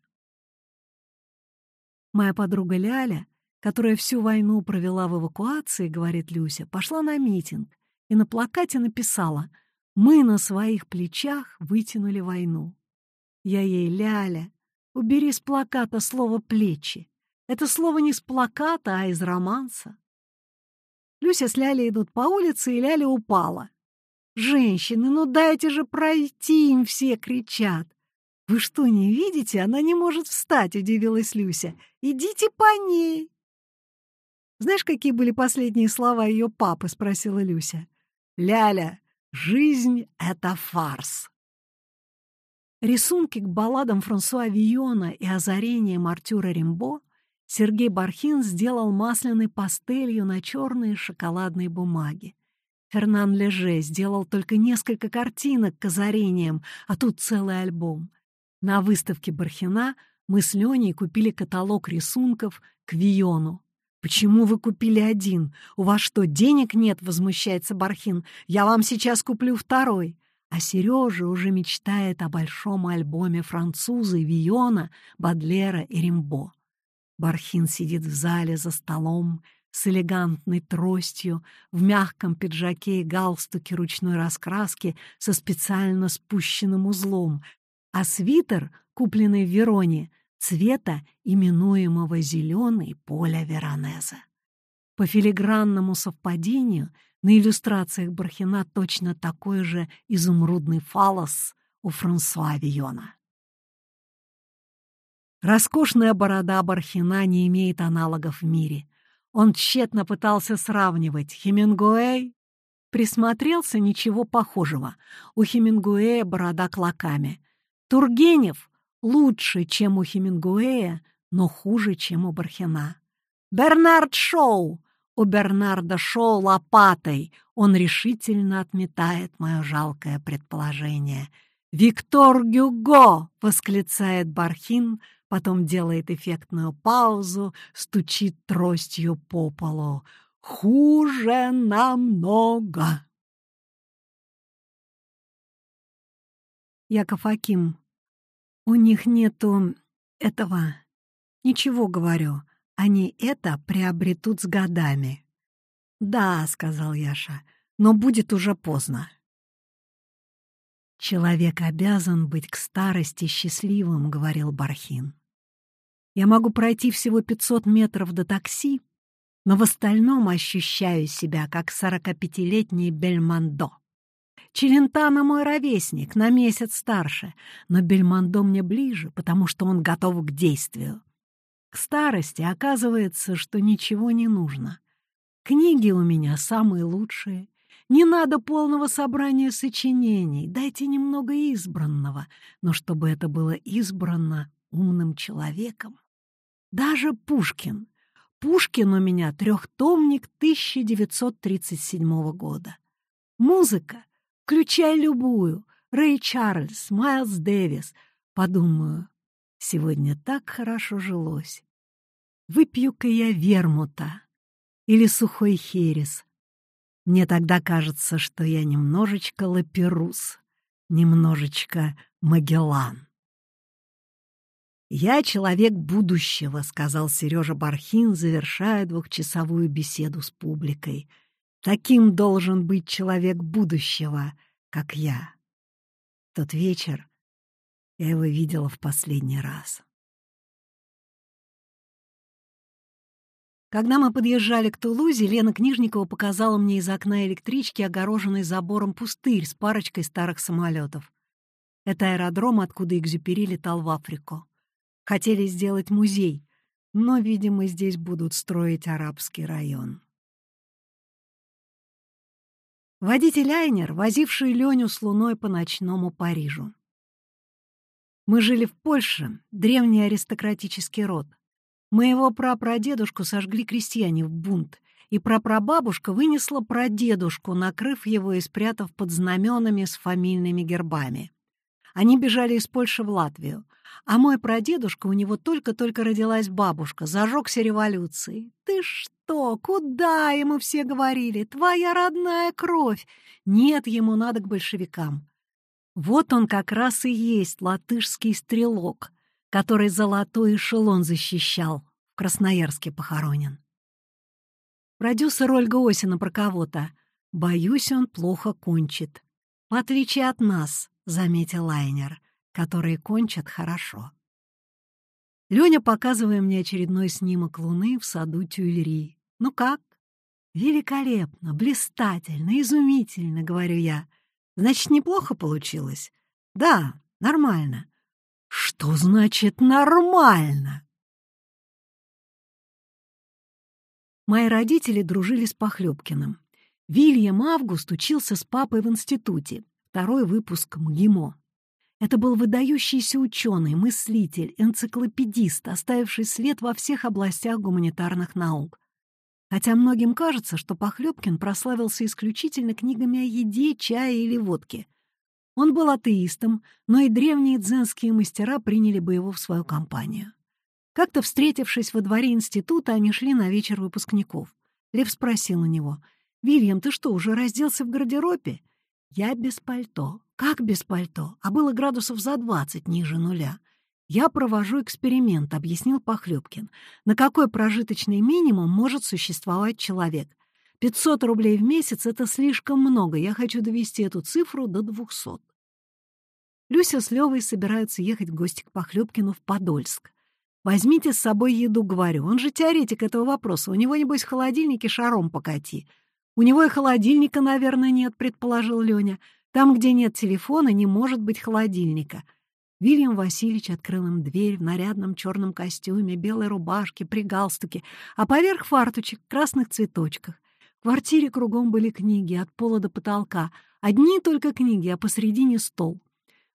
Моя подруга Ляля, которая всю войну провела в эвакуации, говорит Люся, пошла на митинг и на плакате написала «Мы на своих плечах вытянули войну». Я ей «Ляля, убери с плаката слово «плечи». Это слово не с плаката, а из романса. Люся с Лялей идут по улице, и Ляля упала. «Женщины, ну дайте же пройти им все!» — кричат. «Вы что, не видите? Она не может встать», — удивилась Люся. «Идите по ней». «Знаешь, какие были последние слова ее папы?» — спросила Люся. «Ляля, Жизнь — это фарс. Рисунки к балладам Франсуа Вийона и озарениям Артюра Римбо Сергей Бархин сделал масляной пастелью на черной шоколадной бумаге. Фернан Леже сделал только несколько картинок к озарениям, а тут целый альбом. На выставке Бархина мы с Леней купили каталог рисунков к Виону. «Почему вы купили один? У вас что, денег нет?» — возмущается Бархин. «Я вам сейчас куплю второй». А Сережа уже мечтает о большом альбоме французы Виона, Бадлера и Римбо. Бархин сидит в зале за столом, с элегантной тростью, в мягком пиджаке и галстуке ручной раскраски со специально спущенным узлом, а свитер, купленный в Вероне, цвета, именуемого зеленый поля Веронеза. По филигранному совпадению на иллюстрациях Бархина точно такой же изумрудный фалос у Франсуа Виона. Роскошная борода Бархина не имеет аналогов в мире. Он тщетно пытался сравнивать Хемингуэй. Присмотрелся ничего похожего. У Хемингуэя борода клоками. Тургенев лучше, чем у Хемингуэя, но хуже, чем у Бархина. Бернард Шоу. У Бернарда Шоу лопатой. Он решительно отметает мое жалкое предположение. «Виктор Гюго!» — восклицает Бархин — потом делает эффектную паузу, стучит тростью по полу. «Хуже намного!» Яков Аким, у них нету этого. Ничего, говорю, они это приобретут с годами. «Да», — сказал Яша, — «но будет уже поздно». «Человек обязан быть к старости счастливым», — говорил Бархин. Я могу пройти всего 500 метров до такси, но в остальном ощущаю себя как 45-летний Бельмондо. Челентано мой ровесник, на месяц старше, но Бельмондо мне ближе, потому что он готов к действию. К старости оказывается, что ничего не нужно. Книги у меня самые лучшие. Не надо полного собрания сочинений, дайте немного избранного, но чтобы это было избрано умным человеком. Даже Пушкин. Пушкин у меня трехтомник 1937 года. Музыка, включай любую, Рэй Чарльз, Майлз Дэвис. Подумаю, сегодня так хорошо жилось. Выпью-ка я вермута или сухой херес. Мне тогда кажется, что я немножечко лаперус, немножечко Магеллан. «Я человек будущего», — сказал Сережа Бархин, завершая двухчасовую беседу с публикой. «Таким должен быть человек будущего, как я». Тот вечер я его видела в последний раз. Когда мы подъезжали к Тулузе, Лена Книжникова показала мне из окна электрички, огороженный забором пустырь с парочкой старых самолетов. Это аэродром, откуда Экзюпери летал в Африку. Хотели сделать музей, но, видимо, здесь будут строить арабский район. Водитель Айнер, возивший Леню с луной по ночному Парижу. Мы жили в Польше, древний аристократический род. Моего прапрадедушку сожгли крестьяне в бунт, и прапрабабушка вынесла прадедушку, накрыв его и спрятав под знаменами с фамильными гербами. Они бежали из Польши в Латвию, а мой прадедушка, у него только-только родилась бабушка, зажегся революцией. Ты что, куда ему все говорили? Твоя родная кровь. Нет, ему надо к большевикам. Вот он как раз и есть латышский стрелок, который золотой эшелон защищал, в Красноярске похоронен. Продюсер Ольга Осина про кого-то. Боюсь, он плохо кончит. В отличие от нас, заметил Лайнер которые кончат хорошо. Леня, показывая мне очередной снимок Луны в саду Тюильри. «Ну как?» «Великолепно, блистательно, изумительно», — говорю я. «Значит, неплохо получилось?» «Да, нормально». «Что значит «нормально»?» Мои родители дружили с Похлебкиным. Вильям Август учился с папой в институте, второй выпуск МГИМО. Это был выдающийся ученый, мыслитель, энциклопедист, оставивший след во всех областях гуманитарных наук. Хотя многим кажется, что Похлебкин прославился исключительно книгами о еде, чае или водке. Он был атеистом, но и древние дзенские мастера приняли бы его в свою компанию. Как-то встретившись во дворе института, они шли на вечер выпускников. Лев спросил у него, «Вильям, ты что, уже разделся в гардеробе?» «Я без пальто». «Как без пальто? А было градусов за двадцать ниже нуля». «Я провожу эксперимент», — объяснил Похлебкин. «На какой прожиточный минимум может существовать человек? 500 рублей в месяц — это слишком много. Я хочу довести эту цифру до 200». Люся с Левой собираются ехать в гости к Похлебкину в Подольск. «Возьмите с собой еду», — говорю. Он же теоретик этого вопроса. У него, небось, в холодильнике шаром покати. «У него и холодильника, наверное, нет», — предположил Леня. «Там, где нет телефона, не может быть холодильника». Вильям Васильевич открыл им дверь в нарядном черном костюме, белой рубашке, при галстуке, а поверх фарточек, красных цветочках. В квартире кругом были книги от пола до потолка. Одни только книги, а посредине стол.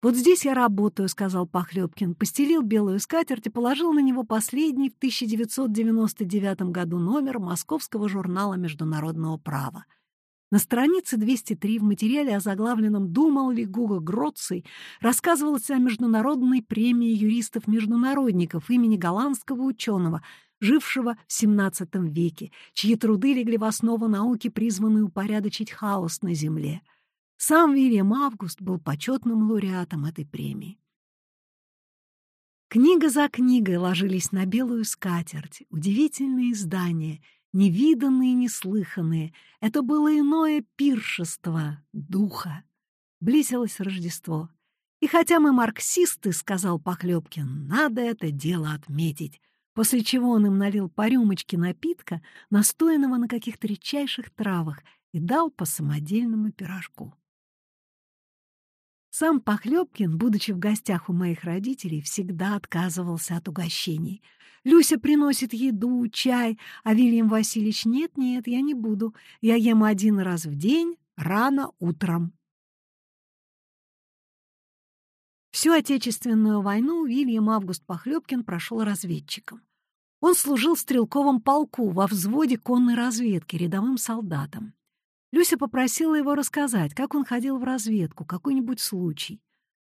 «Вот здесь я работаю», — сказал Похлебкин, постелил белую скатерть и положил на него последний в 1999 году номер московского журнала международного права. На странице 203 в материале, озаглавленном «Думал ли Гуга Гроций», рассказывалось о международной премии юристов-международников имени голландского ученого, жившего в XVII веке, чьи труды легли в основу науки, призванные упорядочить хаос на Земле. Сам Вильям Август был почетным лауреатом этой премии. Книга за книгой ложились на белую скатерть, удивительные издания — невиданные и неслыханные. Это было иное пиршество духа. Близилось Рождество. И хотя мы марксисты, — сказал Похлебкин, — надо это дело отметить, после чего он им налил по рюмочке напитка, настоянного на каких-то редчайших травах, и дал по самодельному пирожку. Сам Похлебкин, будучи в гостях у моих родителей, всегда отказывался от угощений — Люся приносит еду, чай, а Вильям Васильевич «нет-нет, я не буду. Я ем один раз в день, рано утром». Всю Отечественную войну Вильям Август Похлебкин прошел разведчиком. Он служил в стрелковом полку во взводе конной разведки рядовым солдатом. Люся попросила его рассказать, как он ходил в разведку, какой-нибудь случай.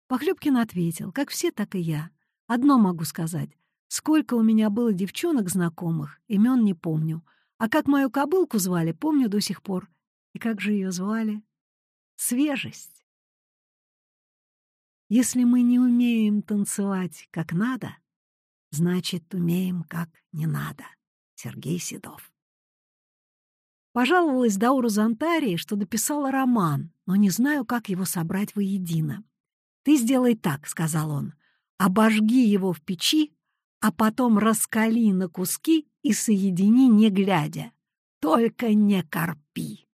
Похлебкин ответил, как все, так и я. Одно могу сказать. Сколько у меня было девчонок знакомых, имен не помню. А как мою кобылку звали, помню до сих пор. И как же ее звали? Свежесть. Если мы не умеем танцевать как надо, значит, умеем как не надо. Сергей Седов. Пожаловалась Дауру Зонтарии, что дописала роман, но не знаю, как его собрать воедино. «Ты сделай так», — сказал он, — «обожги его в печи, а потом раскали на куски и соедини, не глядя. Только не корпи.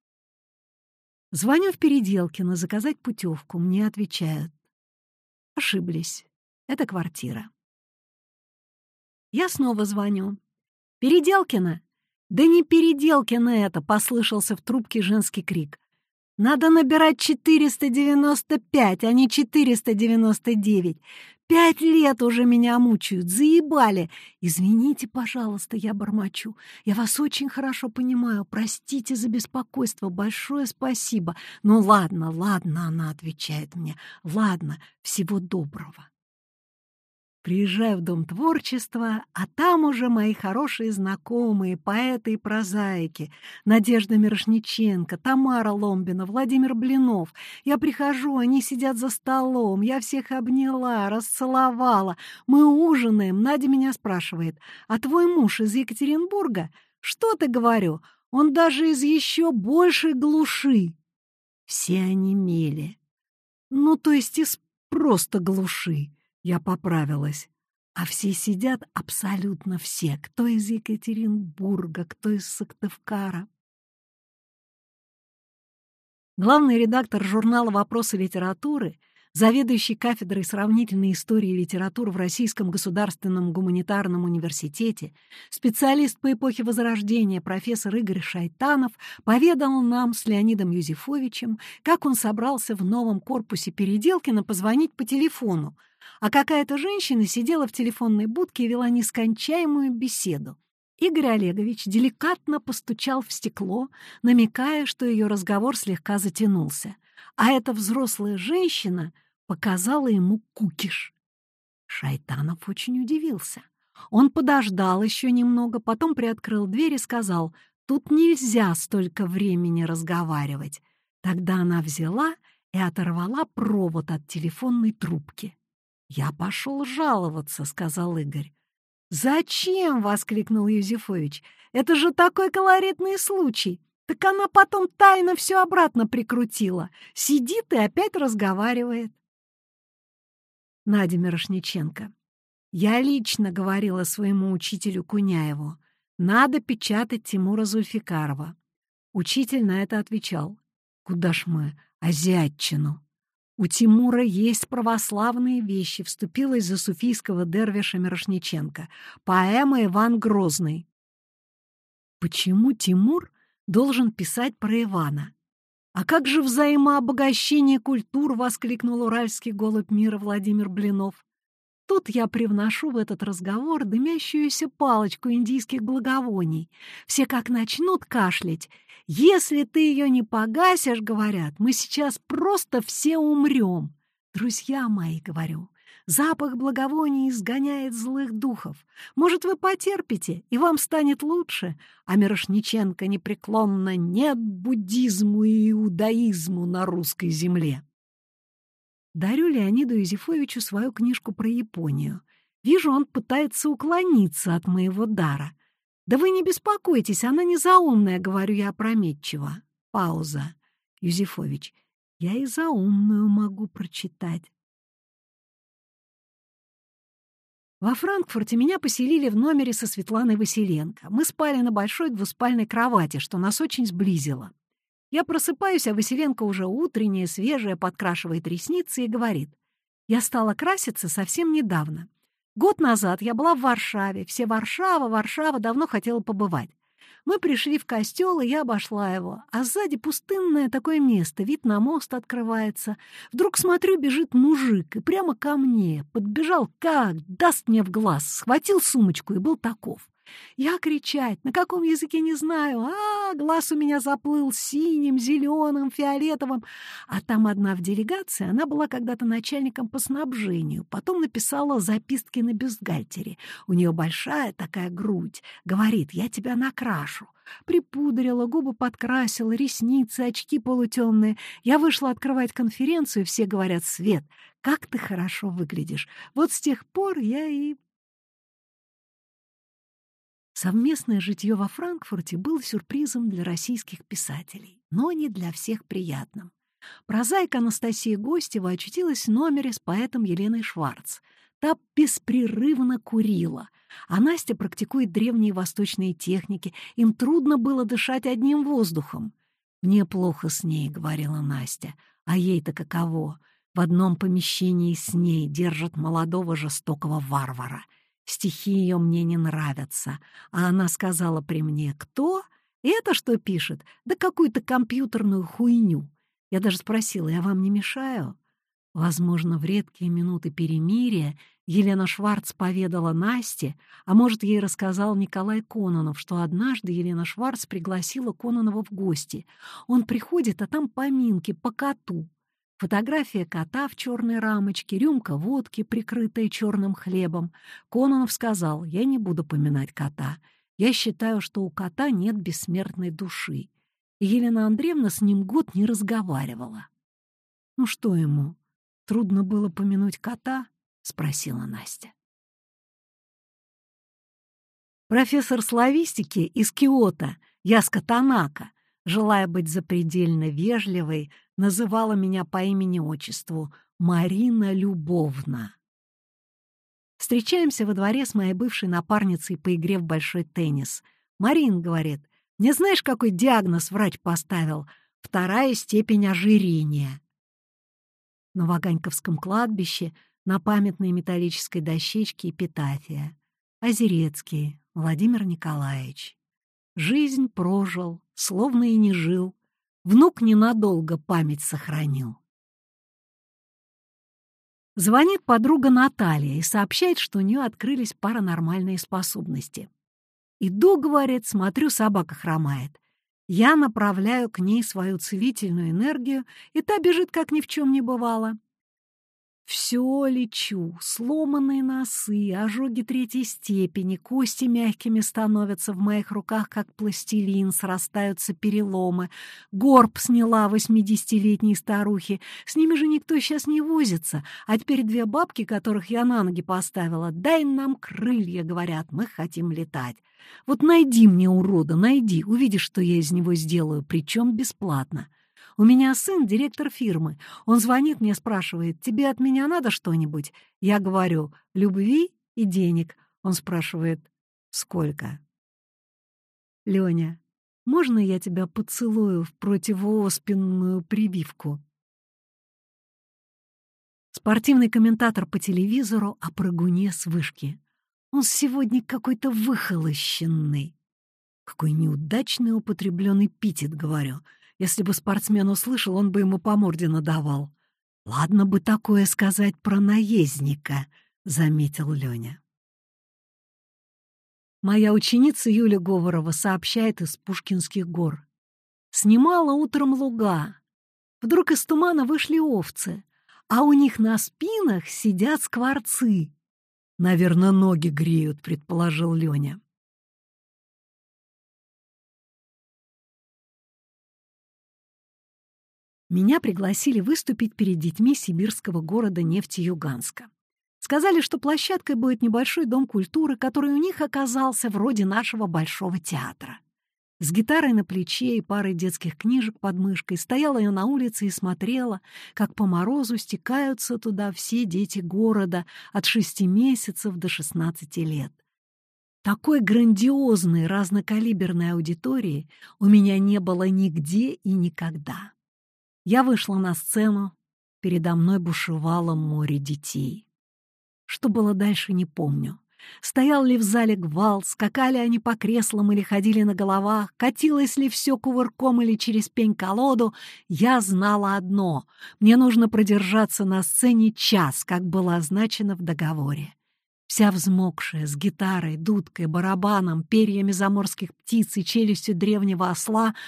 Звоню в Переделкино заказать путевку. Мне отвечают. Ошиблись. Это квартира. Я снова звоню. «Переделкино!» «Да не Переделкино это!» — послышался в трубке женский крик. «Надо набирать 495, а не 499. Пять лет уже меня мучают, заебали. Извините, пожалуйста, я бормочу. Я вас очень хорошо понимаю. Простите за беспокойство. Большое спасибо. Ну ладно, ладно, она отвечает мне. Ладно, всего доброго. Приезжаю в Дом творчества, а там уже мои хорошие знакомые, поэты и прозаики. Надежда Мирошниченко, Тамара Ломбина, Владимир Блинов. Я прихожу, они сидят за столом, я всех обняла, расцеловала. Мы ужинаем, Надя меня спрашивает, а твой муж из Екатеринбурга? Что ты, говорю, он даже из еще большей глуши. Все они мели. Ну, то есть из просто глуши. Я поправилась. А все сидят абсолютно все, кто из Екатеринбурга, кто из Сыктывкара. Главный редактор журнала «Вопросы литературы» заведующий кафедрой сравнительной истории и литературы в Российском государственном гуманитарном университете, специалист по эпохе Возрождения профессор Игорь Шайтанов поведал нам с Леонидом Юзефовичем, как он собрался в новом корпусе Переделкина позвонить по телефону, а какая-то женщина сидела в телефонной будке и вела нескончаемую беседу. Игорь Олегович деликатно постучал в стекло, намекая, что ее разговор слегка затянулся. А эта взрослая женщина показала ему кукиш. Шайтанов очень удивился. Он подождал еще немного, потом приоткрыл дверь и сказал, «Тут нельзя столько времени разговаривать». Тогда она взяла и оторвала провод от телефонной трубки. «Я пошел жаловаться», — сказал Игорь. «Зачем?» — воскликнул Юзефович. «Это же такой колоритный случай! Так она потом тайно все обратно прикрутила. Сидит и опять разговаривает». Надя Мирошниченко. «Я лично говорила своему учителю Куняеву, надо печатать Тимура Зульфикарова». Учитель на это отвечал, «Куда ж мы, азиатчину?» У Тимура есть православные вещи, вступилась за суфийского дервиша Мирошниченко. Поэма «Иван Грозный». Почему Тимур должен писать про Ивана? «А как же взаимообогащение культур?» — воскликнул уральский голубь мира Владимир Блинов. Тут я привношу в этот разговор дымящуюся палочку индийских благовоний. Все как начнут кашлять. Если ты ее не погасишь, говорят, мы сейчас просто все умрем. Друзья мои, говорю, запах благовоний изгоняет злых духов. Может, вы потерпите, и вам станет лучше. А Мирошниченко непреклонно нет буддизму и иудаизму на русской земле. Дарю Леониду Юзефовичу свою книжку про Японию. Вижу, он пытается уклониться от моего дара. «Да вы не беспокойтесь, она не заумная», — говорю я опрометчиво. Пауза. Юзефович. «Я и заумную могу прочитать». Во Франкфурте меня поселили в номере со Светланой Василенко. Мы спали на большой двуспальной кровати, что нас очень сблизило. Я просыпаюсь, а Василенко уже утренняя, свежая, подкрашивает ресницы и говорит. Я стала краситься совсем недавно. Год назад я была в Варшаве. Все Варшава, Варшава, давно хотела побывать. Мы пришли в костел, и я обошла его. А сзади пустынное такое место, вид на мост открывается. Вдруг смотрю, бежит мужик, и прямо ко мне. Подбежал как, даст мне в глаз, схватил сумочку и был таков. Я кричать, на каком языке не знаю. А, глаз у меня заплыл синим, зеленым, фиолетовым. А там одна в делегации, она была когда-то начальником по снабжению. Потом написала записки на бюстгальтере. У нее большая такая грудь. Говорит, я тебя накрашу. Припудрила, губы подкрасила, ресницы, очки полутемные. Я вышла открывать конференцию, все говорят, Свет, как ты хорошо выглядишь. Вот с тех пор я и Совместное житье во Франкфурте было сюрпризом для российских писателей, но не для всех приятным. Прозаика Анастасия Гостева очутилась в номере с поэтом Еленой Шварц. Та беспрерывно курила, а Настя практикует древние восточные техники, им трудно было дышать одним воздухом. «Мне плохо с ней», — говорила Настя, — «а ей-то каково? В одном помещении с ней держат молодого жестокого варвара». Стихи ее мне не нравятся. А она сказала при мне, кто? Это что пишет? Да какую-то компьютерную хуйню. Я даже спросила, я вам не мешаю? Возможно, в редкие минуты перемирия Елена Шварц поведала Насте, а может, ей рассказал Николай Кононов, что однажды Елена Шварц пригласила Кононова в гости. Он приходит, а там поминки по коту. Фотография кота в черной рамочке, рюмка водки, прикрытая черным хлебом. Кононов сказал, я не буду поминать кота. Я считаю, что у кота нет бессмертной души. Елена Андреевна с ним год не разговаривала. «Ну что ему, трудно было помянуть кота?» — спросила Настя. Профессор славистики из Киота, Яска Танака, желая быть запредельно вежливой, называла меня по имени-отчеству Марина Любовна. Встречаемся во дворе с моей бывшей напарницей по игре в большой теннис. Марин говорит, не знаешь, какой диагноз врач поставил? Вторая степень ожирения. На Ваганьковском кладбище на памятной металлической дощечке эпитафия. Озерецкий Владимир Николаевич. Жизнь прожил, словно и не жил. Внук ненадолго память сохранил. Звонит подруга Наталья и сообщает, что у нее открылись паранормальные способности. Иду, говорит, смотрю, собака хромает. Я направляю к ней свою целительную энергию, и та бежит, как ни в чем не бывало. Все лечу, сломанные носы, ожоги третьей степени, кости мягкими становятся в моих руках, как пластилин, срастаются переломы. Горб сняла восьмидесятилетней старухи, с ними же никто сейчас не возится, а теперь две бабки, которых я на ноги поставила, дай нам крылья, говорят, мы хотим летать. Вот найди мне урода, найди, увидишь, что я из него сделаю, причем бесплатно. У меня сын директор фирмы. Он звонит мне, спрашивает, тебе от меня надо что-нибудь? Я говорю, любви и денег. Он спрашивает, сколько? Леня, можно я тебя поцелую в противооспинную прививку? Спортивный комментатор по телевизору о прыгуне с вышки. Он сегодня какой-то выхолощенный. Какой неудачный употребленный эпитет, говорю. Если бы спортсмен услышал, он бы ему по морде надавал. «Ладно бы такое сказать про наездника», — заметил Леня. Моя ученица Юля Говорова сообщает из Пушкинских гор. Снимала утром луга. Вдруг из тумана вышли овцы, а у них на спинах сидят скворцы. «Наверное, ноги греют», — предположил Леня. Меня пригласили выступить перед детьми сибирского города Нефтеюганска. Сказали, что площадкой будет небольшой дом культуры, который у них оказался вроде нашего большого театра. С гитарой на плече и парой детских книжек под мышкой стояла я на улице и смотрела, как по морозу стекаются туда все дети города от шести месяцев до шестнадцати лет. Такой грандиозной разнокалиберной аудитории у меня не было нигде и никогда. Я вышла на сцену, передо мной бушевало море детей. Что было дальше, не помню. Стоял ли в зале гвал, скакали они по креслам или ходили на головах, катилось ли все кувырком или через пень-колоду, я знала одно — мне нужно продержаться на сцене час, как было означено в договоре. Вся взмокшая, с гитарой, дудкой, барабаном, перьями заморских птиц и челюстью древнего осла —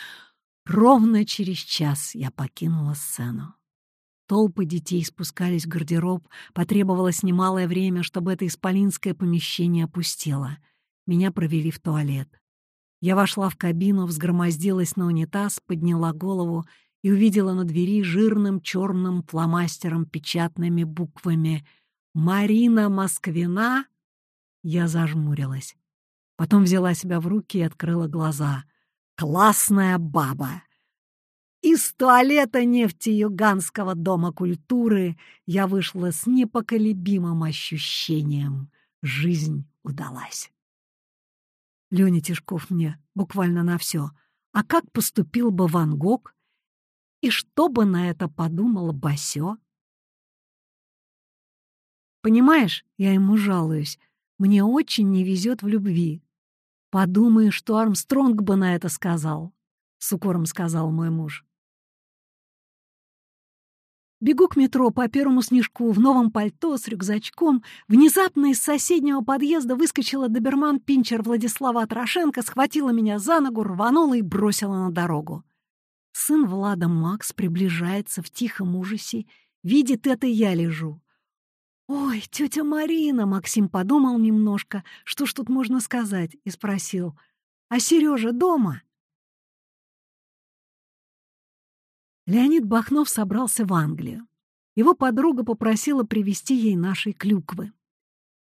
Ровно через час я покинула сцену. Толпы детей спускались в гардероб, потребовалось немалое время, чтобы это исполинское помещение опустело. Меня провели в туалет. Я вошла в кабину, взгромоздилась на унитаз, подняла голову и увидела на двери жирным черным фломастером печатными буквами «Марина Москвина». Я зажмурилась. Потом взяла себя в руки и открыла глаза — классная баба. Из туалета нефтеюганского дома культуры я вышла с непоколебимым ощущением. Жизнь удалась. Леня Тишков мне буквально на все. А как поступил бы Ван Гог? И что бы на это подумала Басё? Понимаешь, я ему жалуюсь. Мне очень не везет в любви. «Подумай, что Армстронг бы на это сказал», — с укором сказал мой муж. Бегу к метро по первому снежку в новом пальто с рюкзачком. Внезапно из соседнего подъезда выскочила доберман-пинчер Владислава Трошенко, схватила меня за ногу, рванула и бросила на дорогу. Сын Влада Макс приближается в тихом ужасе. Видит это, я лежу. «Ой, тетя Марина!» — Максим подумал немножко, что ж тут можно сказать, и спросил. «А Сережа дома?» Леонид Бахнов собрался в Англию. Его подруга попросила привезти ей нашей клюквы.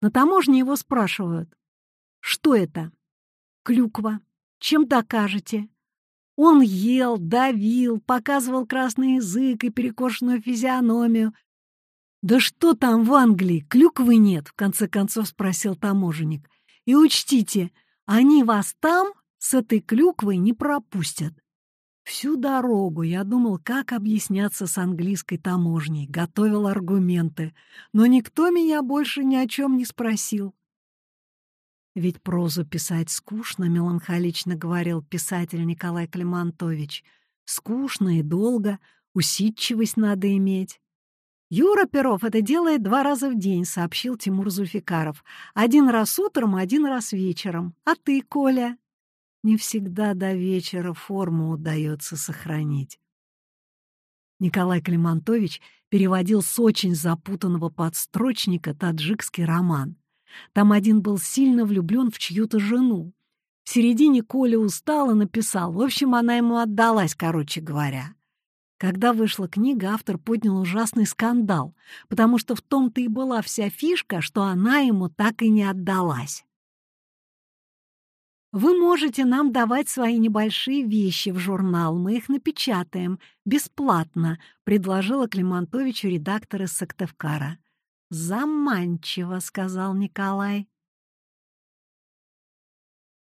На таможне его спрашивают. «Что это?» «Клюква. Чем докажете?» Он ел, давил, показывал красный язык и перекошенную физиономию, «Да что там в Англии? Клюквы нет?» — в конце концов спросил таможенник. «И учтите, они вас там с этой клюквой не пропустят». Всю дорогу я думал, как объясняться с английской таможней, готовил аргументы, но никто меня больше ни о чем не спросил. Ведь прозу писать скучно, меланхолично говорил писатель Николай Климантович. Скучно и долго, усидчивость надо иметь. «Юра Перов это делает два раза в день», — сообщил Тимур Зульфикаров. «Один раз утром, один раз вечером. А ты, Коля?» не всегда до вечера форму удается сохранить. Николай Климантович переводил с очень запутанного подстрочника таджикский роман. Там один был сильно влюблен в чью-то жену. В середине Коля устал и написал. В общем, она ему отдалась, короче говоря. Когда вышла книга, автор поднял ужасный скандал, потому что в том-то и была вся фишка, что она ему так и не отдалась. Вы можете нам давать свои небольшие вещи в журнал, мы их напечатаем бесплатно», — предложила Климантовичу редактор из Сыктывкара. «Заманчиво», — сказал Николай.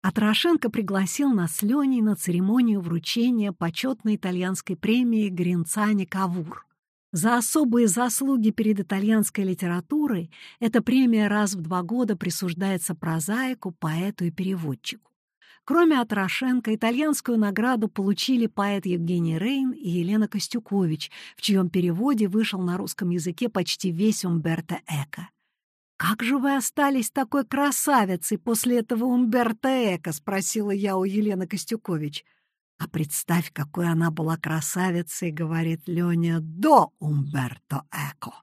Атрошенко пригласил нас с Леней на церемонию вручения почетной итальянской премии Гринцани Кавур. За особые заслуги перед итальянской литературой эта премия раз в два года присуждается прозаику, поэту и переводчику. Кроме Атрошенко, итальянскую награду получили поэт Евгений Рейн и Елена Костюкович, в чьем переводе вышел на русском языке почти весь Умберто Эко. «Как же вы остались такой красавицей после этого Умберто Эко?» — спросила я у Елены Костюкович. «А представь, какой она была красавицей», — говорит Леня, — «до Умберто Эко».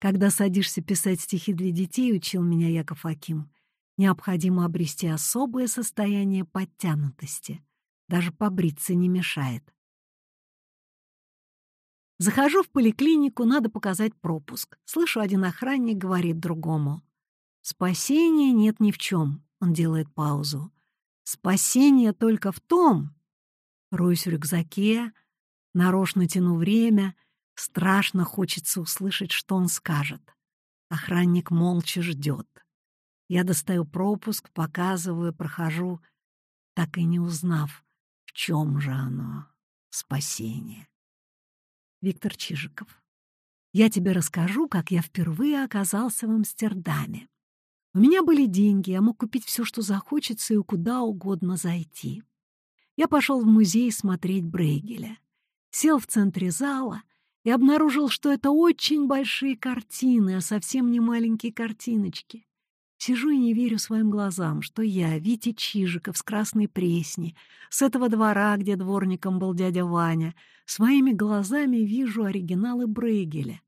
Когда садишься писать стихи для детей, учил меня Яков Аким, необходимо обрести особое состояние подтянутости. Даже побриться не мешает. Захожу в поликлинику, надо показать пропуск. Слышу, один охранник говорит другому. «Спасения нет ни в чем», — он делает паузу. «Спасение только в том...» Роюсь в рюкзаке, нарочно тяну время, страшно хочется услышать, что он скажет. Охранник молча ждет. Я достаю пропуск, показываю, прохожу, так и не узнав, в чем же оно, спасение. Виктор Чижиков. Я тебе расскажу, как я впервые оказался в Амстердаме. У меня были деньги, я мог купить все, что захочется, и куда угодно зайти. Я пошел в музей смотреть Брейгеля. Сел в центре зала и обнаружил, что это очень большие картины, а совсем не маленькие картиночки. Сижу и не верю своим глазам, что я, Витя Чижиков с Красной Пресни, с этого двора, где дворником был дядя Ваня, своими глазами вижу оригиналы Брейгеля.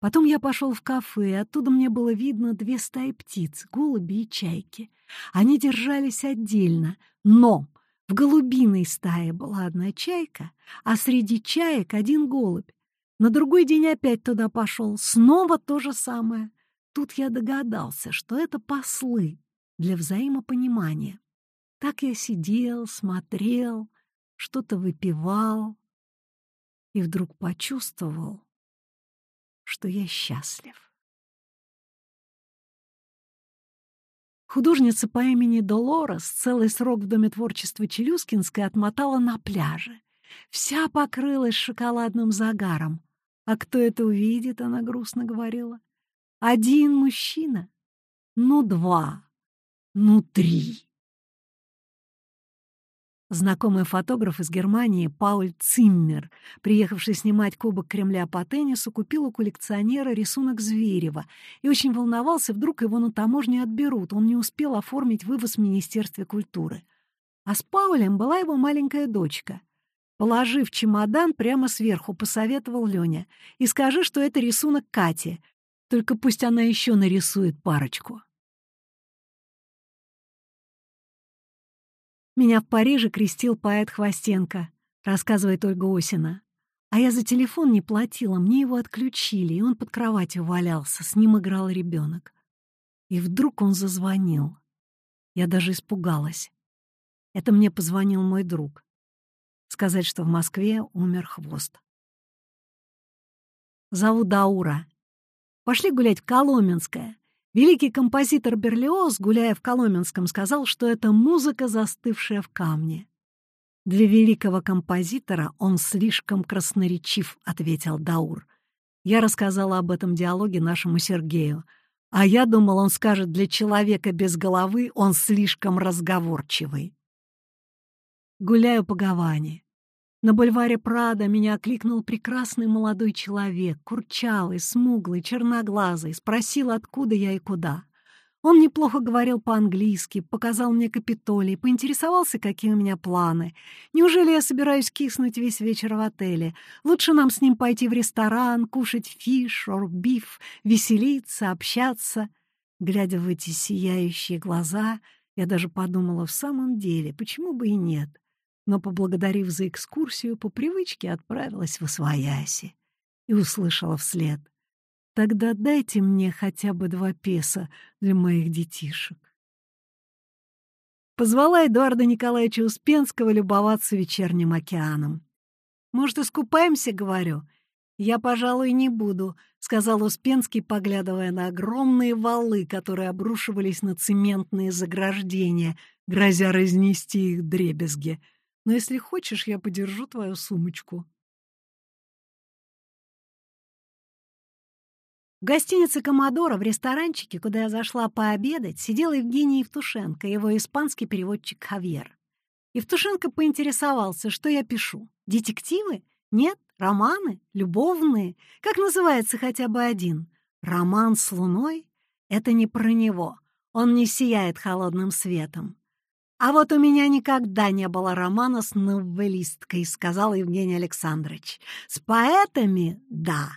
Потом я пошел в кафе, и оттуда мне было видно две стаи птиц, голуби и чайки. Они держались отдельно, но в голубиной стае была одна чайка, а среди чаек один голубь. На другой день опять туда пошел, снова то же самое. Тут я догадался, что это послы для взаимопонимания. Так я сидел, смотрел, что-то выпивал и вдруг почувствовал, что я счастлив. Художница по имени Долорес целый срок в Доме творчества Челюскинской отмотала на пляже. Вся покрылась шоколадным загаром. А кто это увидит, она грустно говорила. Один мужчина? Ну, два. Ну, три. Знакомый фотограф из Германии Пауль Циммер, приехавший снимать Кубок Кремля по теннису, купил у коллекционера рисунок Зверева и очень волновался, вдруг его на таможне отберут, он не успел оформить вывоз в Министерстве культуры. А с Паулем была его маленькая дочка. Положив чемодан прямо сверху, посоветовал Леня, и скажи, что это рисунок Кати, только пусть она еще нарисует парочку. Меня в Париже крестил поэт Хвостенко, рассказывает Ольга Осина. А я за телефон не платила, мне его отключили, и он под кроватью валялся, с ним играл ребенок. И вдруг он зазвонил. Я даже испугалась. Это мне позвонил мой друг. Сказать, что в Москве умер хвост. Зовут Даура. Пошли гулять в Коломенское. Великий композитор Берлиоз, гуляя в Коломенском, сказал, что это музыка, застывшая в камне. «Для великого композитора он слишком красноречив», — ответил Даур. Я рассказала об этом диалоге нашему Сергею. А я думал, он скажет, для человека без головы он слишком разговорчивый. Гуляю по Гаване. На бульваре Прада меня окликнул прекрасный молодой человек, курчавый, смуглый, черноглазый, спросил, откуда я и куда. Он неплохо говорил по-английски, показал мне Капитолий, поинтересовался, какие у меня планы. Неужели я собираюсь киснуть весь вечер в отеле? Лучше нам с ним пойти в ресторан, кушать фиш, орбиф, веселиться, общаться. Глядя в эти сияющие глаза, я даже подумала, в самом деле, почему бы и нет. Но, поблагодарив за экскурсию, по привычке отправилась в Освояси и услышала вслед — Тогда дайте мне хотя бы два песо для моих детишек. Позвала Эдуарда Николаевича Успенского любоваться вечерним океаном. «Может, искупаемся?» — говорю. «Я, пожалуй, не буду», — сказал Успенский, поглядывая на огромные валы, которые обрушивались на цементные заграждения, грозя разнести их дребезги. «Но если хочешь, я подержу твою сумочку». В гостинице «Коммодора» в ресторанчике, куда я зашла пообедать, сидел Евгений Евтушенко, его испанский переводчик Хавьер. Евтушенко поинтересовался, что я пишу. Детективы? Нет? Романы? Любовные? Как называется хотя бы один? Роман с луной? Это не про него. Он не сияет холодным светом. «А вот у меня никогда не было романа с новеллисткой», — сказал Евгений Александрович. «С поэтами — да,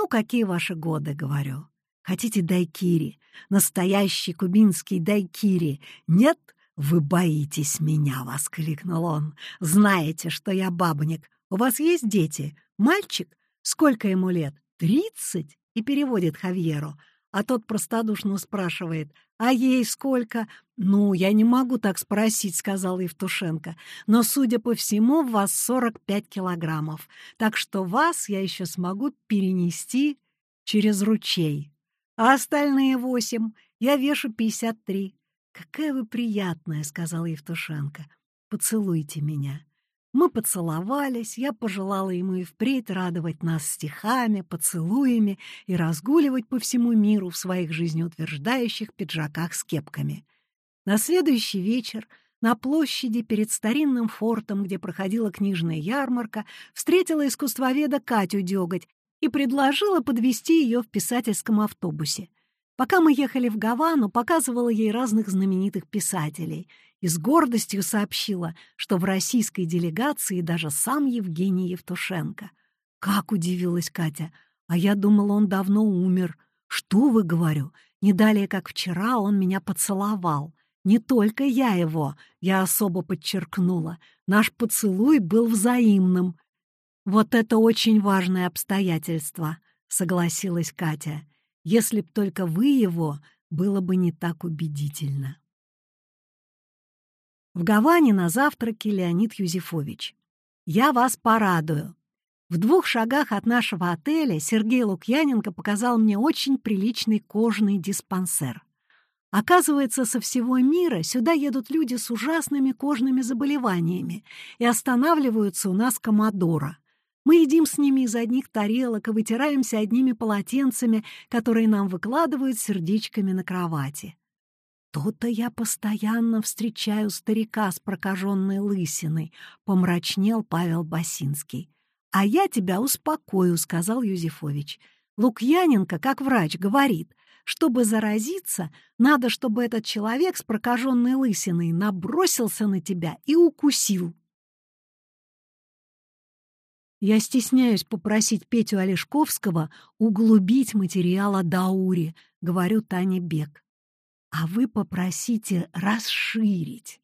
«Ну, какие ваши годы?» — говорю. «Хотите дайкири? Настоящий кубинский дайкири? Нет? Вы боитесь меня!» — воскликнул он. «Знаете, что я бабник. У вас есть дети? Мальчик? Сколько ему лет? Тридцать?» — и переводит Хавьеру. А тот простодушно спрашивает, «А ей сколько?» «Ну, я не могу так спросить», — сказал Евтушенко. «Но, судя по всему, в вас 45 килограммов, так что вас я еще смогу перенести через ручей. А остальные восемь я вешу 53». «Какая вы приятная», — сказал Евтушенко. «Поцелуйте меня». Мы поцеловались, я пожелала ему и впредь радовать нас стихами, поцелуями и разгуливать по всему миру в своих жизнеутверждающих пиджаках с кепками. На следующий вечер на площади перед старинным фортом, где проходила книжная ярмарка, встретила искусствоведа Катю Дёготь и предложила подвести ее в писательском автобусе. Пока мы ехали в Гавану, показывала ей разных знаменитых писателей — и с гордостью сообщила, что в российской делегации даже сам Евгений Евтушенко. Как удивилась Катя, а я думала, он давно умер. Что вы, говорю, не далее, как вчера он меня поцеловал. Не только я его, я особо подчеркнула. Наш поцелуй был взаимным. Вот это очень важное обстоятельство, согласилась Катя. Если б только вы его, было бы не так убедительно. В Гаване на завтраке Леонид Юзефович. «Я вас порадую». В двух шагах от нашего отеля Сергей Лукьяненко показал мне очень приличный кожный диспансер. Оказывается, со всего мира сюда едут люди с ужасными кожными заболеваниями и останавливаются у нас Комодора. Мы едим с ними из одних тарелок и вытираемся одними полотенцами, которые нам выкладывают сердечками на кровати. «То-то я постоянно встречаю старика с прокаженной лысиной», — помрачнел Павел Басинский. «А я тебя успокою», — сказал Юзефович. «Лукьяненко, как врач, говорит, чтобы заразиться, надо, чтобы этот человек с прокаженной лысиной набросился на тебя и укусил». Я стесняюсь попросить Петю Олешковского углубить материал о Дауре, говорю Тане Бек а вы попросите расширить.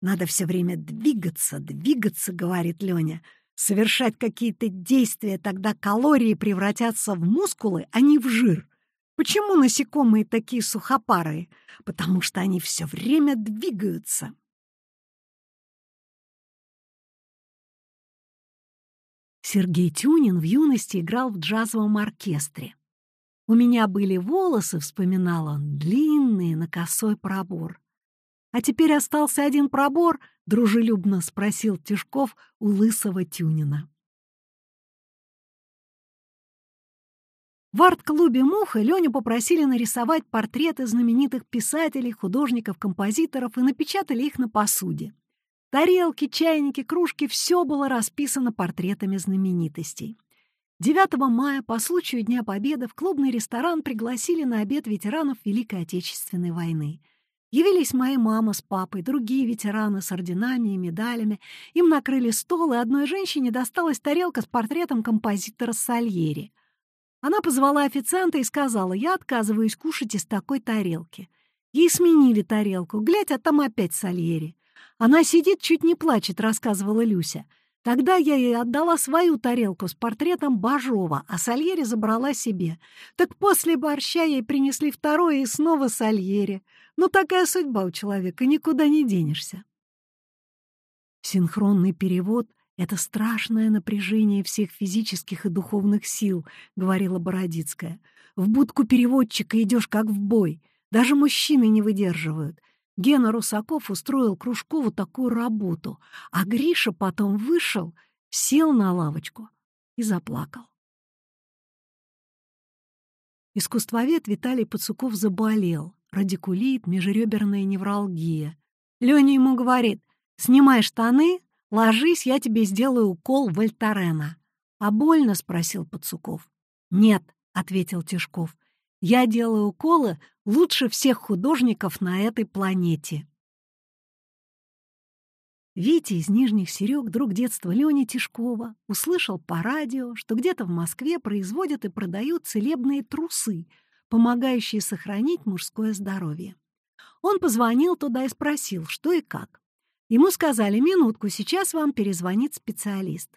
Надо все время двигаться, двигаться, говорит Леня, совершать какие-то действия, тогда калории превратятся в мускулы, а не в жир. Почему насекомые такие сухопарые? Потому что они все время двигаются. Сергей Тюнин в юности играл в джазовом оркестре. У меня были волосы, вспоминал он, длинные, на косой пробор. А теперь остался один пробор, — дружелюбно спросил Тишков у лысого Тюнина. В арт-клубе «Муха» Леню попросили нарисовать портреты знаменитых писателей, художников, композиторов и напечатали их на посуде. Тарелки, чайники, кружки — все было расписано портретами знаменитостей. 9 мая по случаю Дня Победы в клубный ресторан пригласили на обед ветеранов Великой Отечественной войны. Явились мои мама с папой, другие ветераны с орденами и медалями. Им накрыли стол, и одной женщине досталась тарелка с портретом композитора Сальери. Она позвала официанта и сказала, я отказываюсь кушать из такой тарелки. Ей сменили тарелку, глядь, а там опять Сальери. Она сидит, чуть не плачет, рассказывала Люся. Тогда я ей отдала свою тарелку с портретом Бажова, а Сальери забрала себе. Так после борща ей принесли второе и снова Сальери. Ну, такая судьба у человека, никуда не денешься. Синхронный перевод — это страшное напряжение всех физических и духовных сил, — говорила Бородицкая. В будку переводчика идешь как в бой. Даже мужчины не выдерживают. Гена Русаков устроил Кружкову такую работу, а Гриша потом вышел, сел на лавочку и заплакал. Искусствовед Виталий Пацуков заболел, радикулит, межреберная невралгия. Леня ему говорит, «Снимай штаны, ложись, я тебе сделаю укол Вольтарена». «А больно?» — спросил Пацуков. «Нет», — ответил Тишков, я делаю уколы лучше всех художников на этой планете. Витя из Нижних Серег, друг детства Лени Тишкова, услышал по радио, что где-то в Москве производят и продают целебные трусы, помогающие сохранить мужское здоровье. Он позвонил туда и спросил, что и как. Ему сказали, минутку, сейчас вам перезвонит специалист.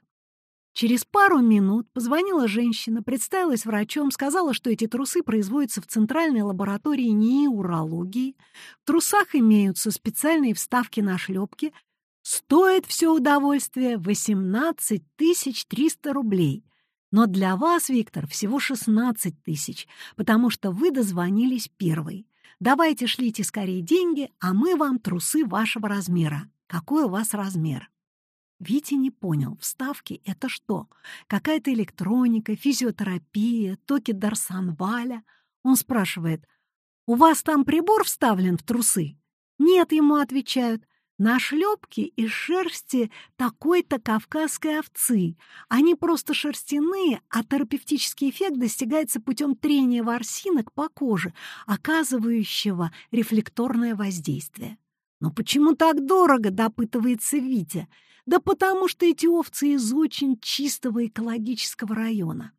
Через пару минут позвонила женщина, представилась врачом, сказала, что эти трусы производятся в Центральной лаборатории неурологии. В трусах имеются специальные вставки на шлепки. Стоит все удовольствие 18 300 рублей. Но для вас, Виктор, всего 16 тысяч, потому что вы дозвонились первой. Давайте шлите скорее деньги, а мы вам трусы вашего размера. Какой у вас размер? Витя не понял, вставки — это что? Какая-то электроника, физиотерапия, токи Дарсанваля? Он спрашивает, «У вас там прибор вставлен в трусы?» «Нет», — ему отвечают, «на шлепки из шерсти такой-то кавказской овцы. Они просто шерстяные, а терапевтический эффект достигается путем трения ворсинок по коже, оказывающего рефлекторное воздействие». «Но почему так дорого?» — допытывается Витя. Да потому что эти овцы из очень чистого экологического района.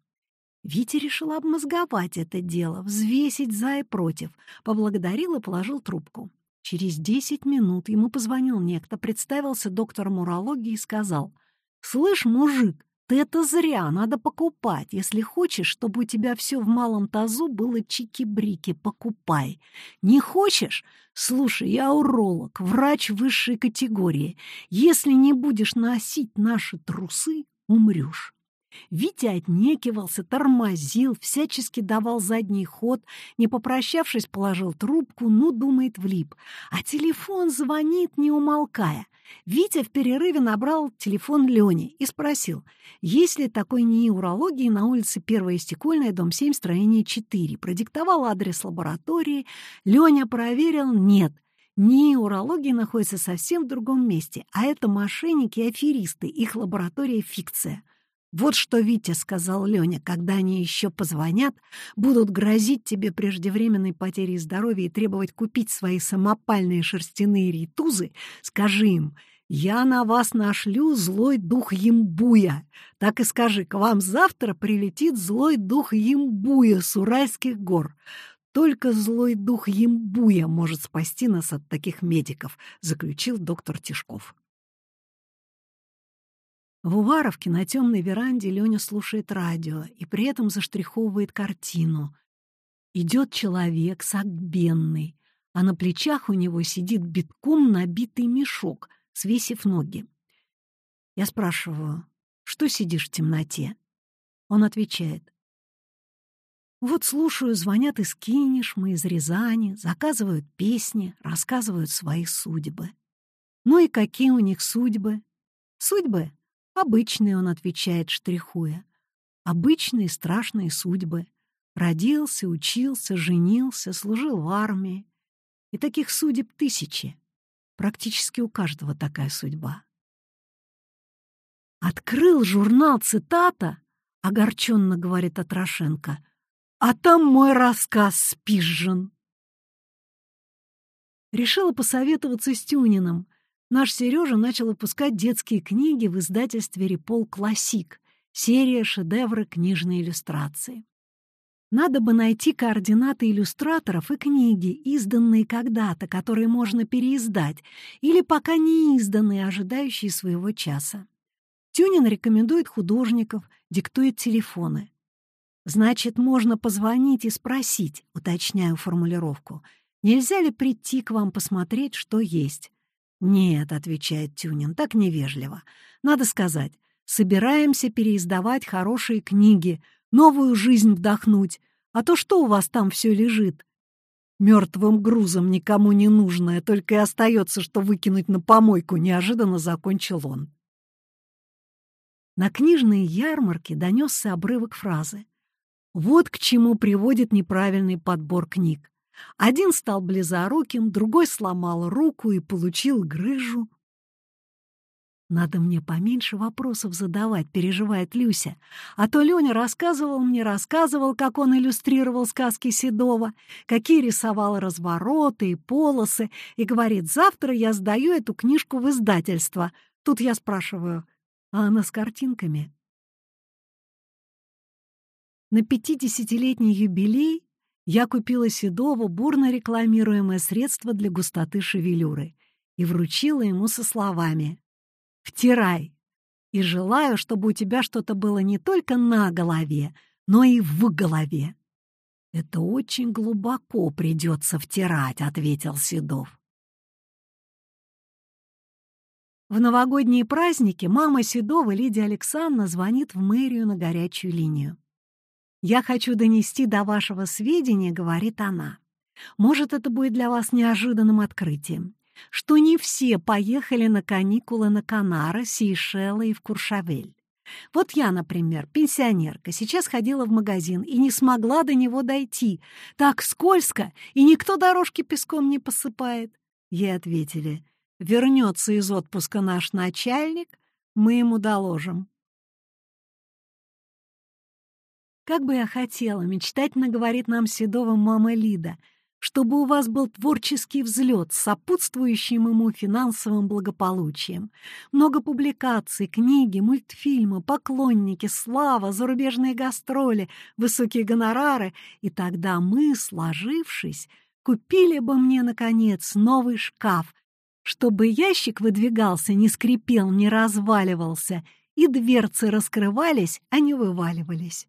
Витя решил обмозговать это дело, взвесить за и против, поблагодарил и положил трубку. Через десять минут ему позвонил некто, представился доктором урологии и сказал, «Слышь, мужик, ты это зря, надо покупать. Если хочешь, чтобы у тебя все в малом тазу было чики-брики, покупай. Не хочешь? Слушай, я уролог, врач высшей категории. Если не будешь носить наши трусы, умрешь. Витя отнекивался, тормозил, всячески давал задний ход, не попрощавшись, положил трубку, ну, думает, влип. А телефон звонит, не умолкая. Витя в перерыве набрал телефон Лени и спросил, есть ли такой НИИ урологии на улице 1 Стекольная, дом 7, строение 4. Продиктовал адрес лаборатории. Леня проверил, нет. НИИ урологии находится совсем в другом месте, а это мошенники и аферисты, их лаборатория — фикция. «Вот что, Витя», — сказал Леня, — «когда они еще позвонят, будут грозить тебе преждевременной потерей здоровья и требовать купить свои самопальные шерстяные ритузы, скажи им, я на вас нашлю злой дух Ембуя. Так и скажи, к вам завтра прилетит злой дух Ембуя с Уральских гор. Только злой дух Ембуя может спасти нас от таких медиков», — заключил доктор Тишков. В Уваровке на темной веранде Леня слушает радио и при этом заштриховывает картину. Идет человек сагбенный, а на плечах у него сидит битком набитый мешок, свесив ноги. Я спрашиваю, что сидишь в темноте? Он отвечает, Вот слушаю, звонят из Кинешма, из Рязани, заказывают песни, рассказывают свои судьбы. Ну и какие у них судьбы? Судьбы? Обычные, он отвечает, штрихуя. Обычные страшные судьбы. Родился, учился, женился, служил в армии. И таких судеб тысячи. Практически у каждого такая судьба. «Открыл журнал «Цитата», — огорченно говорит Атрошенко, «а там мой рассказ спизжен». Решила посоветоваться с Тюниным. Наш Сережа начал выпускать детские книги в издательстве «Репол Классик», серия «Шедевры книжной иллюстрации». Надо бы найти координаты иллюстраторов и книги, изданные когда-то, которые можно переиздать, или пока не изданные, ожидающие своего часа. Тюнин рекомендует художников, диктует телефоны. Значит, можно позвонить и спросить, уточняю формулировку, нельзя ли прийти к вам посмотреть, что есть. «Нет», — отвечает Тюнин, — «так невежливо. Надо сказать, собираемся переиздавать хорошие книги, новую жизнь вдохнуть. А то что у вас там все лежит? Мертвым грузом никому не нужное, только и остается, что выкинуть на помойку, неожиданно закончил он. На книжные ярмарки донесся обрывок фразы. Вот к чему приводит неправильный подбор книг. Один стал близоруким, другой сломал руку и получил грыжу. «Надо мне поменьше вопросов задавать», — переживает Люся. «А то Леня рассказывал мне, рассказывал, как он иллюстрировал сказки Седова, какие рисовал развороты и полосы, и говорит, завтра я сдаю эту книжку в издательство. Тут я спрашиваю, а она с картинками?» На пятидесятилетний юбилей я купила Седову бурно рекламируемое средство для густоты шевелюры и вручила ему со словами Втирай. И желаю, чтобы у тебя что-то было не только на голове, но и в голове. Это очень глубоко придется втирать, ответил Седов. В новогодние праздники мама Седова Лидия Александровна звонит в мэрию на горячую линию. «Я хочу донести до вашего сведения», — говорит она. «Может, это будет для вас неожиданным открытием что не все поехали на каникулы на Канары, Сейшелы и в Куршавель. Вот я, например, пенсионерка, сейчас ходила в магазин и не смогла до него дойти. Так скользко, и никто дорожки песком не посыпает. Ей ответили, вернется из отпуска наш начальник, мы ему доложим. Как бы я хотела, мечтательно говорит нам Седова мама Лида — чтобы у вас был творческий взлет сопутствующим ему финансовым благополучием. Много публикаций, книги, мультфильмы, поклонники, слава, зарубежные гастроли, высокие гонорары. И тогда мы, сложившись, купили бы мне, наконец, новый шкаф, чтобы ящик выдвигался, не скрипел, не разваливался, и дверцы раскрывались, а не вываливались.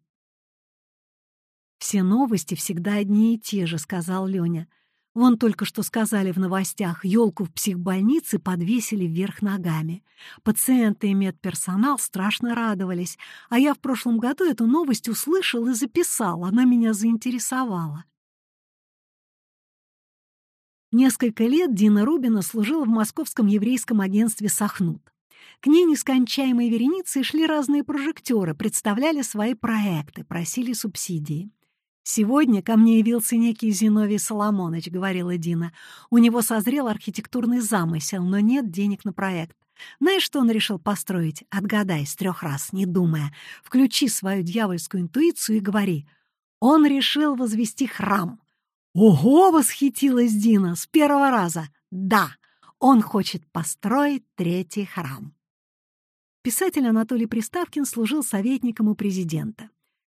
«Все новости всегда одни и те же», — сказал Леня. «Вон только что сказали в новостях, елку в психбольнице подвесили вверх ногами. Пациенты и медперсонал страшно радовались, а я в прошлом году эту новость услышал и записал, она меня заинтересовала». Несколько лет Дина Рубина служила в московском еврейском агентстве «Сахнут». К ней нескончаемой вереницей шли разные прожектеры, представляли свои проекты, просили субсидии. «Сегодня ко мне явился некий Зиновий Соломонович», — говорила Дина. «У него созрел архитектурный замысел, но нет денег на проект. Знаешь, что он решил построить? Отгадай с трех раз, не думая. Включи свою дьявольскую интуицию и говори. Он решил возвести храм». «Ого!» — восхитилась Дина с первого раза. «Да, он хочет построить третий храм». Писатель Анатолий Приставкин служил советником у президента.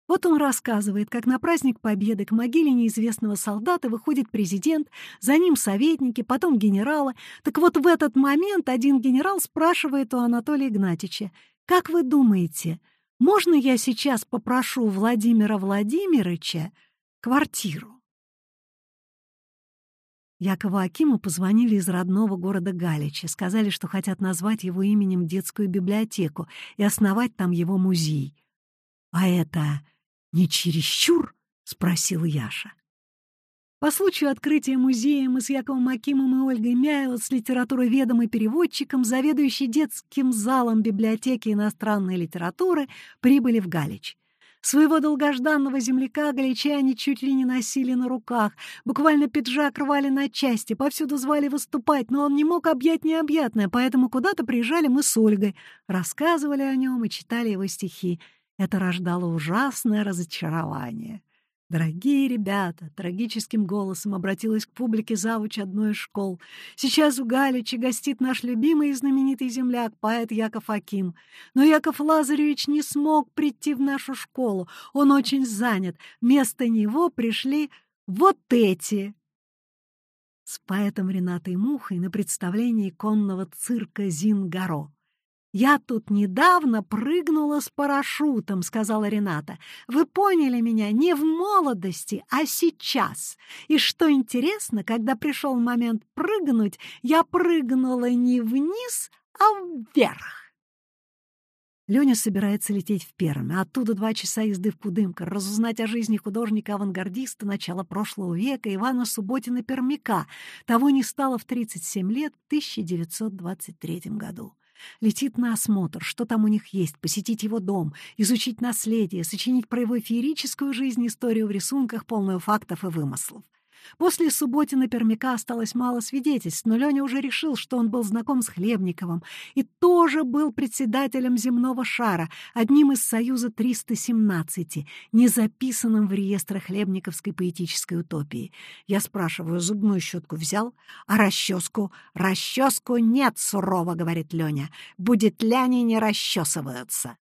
Вот он рассказывает, как на праздник Победы к могиле неизвестного солдата выходит президент, за ним советники, потом генералы. Так вот в этот момент один генерал спрашивает у Анатолия Игнатьича, «Как вы думаете, можно я сейчас попрошу Владимира Владимировича квартиру?» Якову Акиму позвонили из родного города Галича, сказали, что хотят назвать его именем детскую библиотеку и основать там его музей. А это «Не чересчур?» — спросил Яша. По случаю открытия музея мы с Яковом Акимом и Ольгой Мяева с литературоведом и переводчиком, заведующей детским залом библиотеки иностранной литературы, прибыли в Галич. Своего долгожданного земляка галичане чуть ли не носили на руках, буквально пиджак рвали на части, повсюду звали выступать, но он не мог объять необъятное, поэтому куда-то приезжали мы с Ольгой, рассказывали о нем и читали его стихи. Это рождало ужасное разочарование. «Дорогие ребята!» — трагическим голосом обратилась к публике завуч одной из школ. «Сейчас у Галича гостит наш любимый и знаменитый земляк, поэт Яков Аким. Но Яков Лазаревич не смог прийти в нашу школу. Он очень занят. Вместо него пришли вот эти!» С поэтом Ренатой Мухой на представлении конного цирка «Зингаро». «Я тут недавно прыгнула с парашютом», — сказала Рената. «Вы поняли меня не в молодости, а сейчас. И что интересно, когда пришел момент прыгнуть, я прыгнула не вниз, а вверх». Леня собирается лететь в Пермь, а оттуда два часа езды в Кудымкар, разузнать о жизни художника-авангардиста начала прошлого века Ивана Субботина-Пермяка. Того не стало в 37 лет в 1923 году. Летит на осмотр, что там у них есть, посетить его дом, изучить наследие, сочинить про его феерическую жизнь историю в рисунках, полную фактов и вымыслов. После Субботина Пермяка осталось мало свидетельств, но Леня уже решил, что он был знаком с Хлебниковым и тоже был председателем земного шара, одним из Союза 317, не записанным в реестрах Хлебниковской поэтической утопии. Я спрашиваю, зубную щетку взял? А расческу? Расческу нет, сурово, говорит Леня. Будет ляни не расчесываются.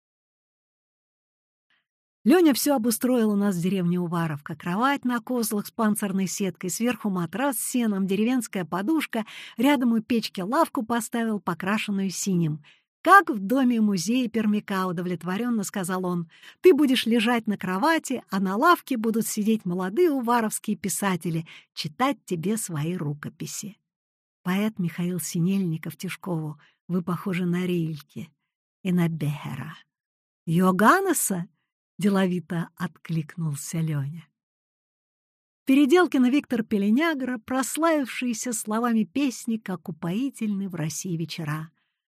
Леня все обустроил у нас в деревне Уваровка. Кровать на козлах с панцирной сеткой, сверху матрас с сеном, деревенская подушка, рядом у печки лавку поставил, покрашенную синим. «Как в доме музея Пермяка», — удовлетворенно сказал он. «Ты будешь лежать на кровати, а на лавке будут сидеть молодые уваровские писатели, читать тебе свои рукописи». Поэт Михаил Синельников Тишкову, вы похожи на Рильке и на Бехера. «Йоганнеса?» Деловито откликнулся Леня. Переделкин Виктор Пеленягра, прославившийся словами песни, как упоительны в России вечера.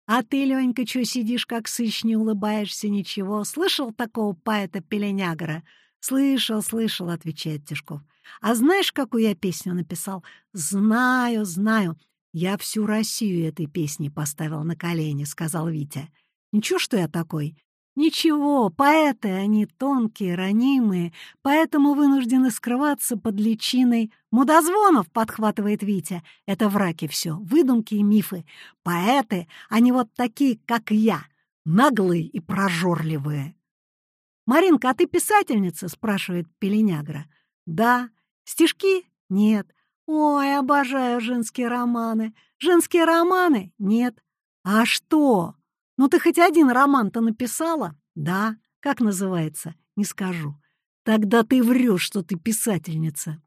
А ты, Ленька, что сидишь, как сыщ, не улыбаешься, ничего? Слышал такого поэта Пеленягра? Слышал, слышал, отвечает Тишков. А знаешь, какую я песню написал? Знаю, знаю. Я всю Россию этой песни поставил на колени, сказал Витя. Ничего, что я такой. Ничего, поэты они тонкие, ранимые, поэтому вынуждены скрываться под личиной. Мудозвонов, подхватывает Витя, это враки все, выдумки и мифы. Поэты, они вот такие, как я, наглые и прожорливые. «Маринка, а ты писательница?» — спрашивает Пеленягра. «Да». «Стишки?» «Нет». «Ой, обожаю женские романы». «Женские романы?» «Нет». «А что?» «Ну ты хоть один роман-то написала?» «Да». «Как называется?» «Не скажу». «Тогда ты врешь, что ты писательница».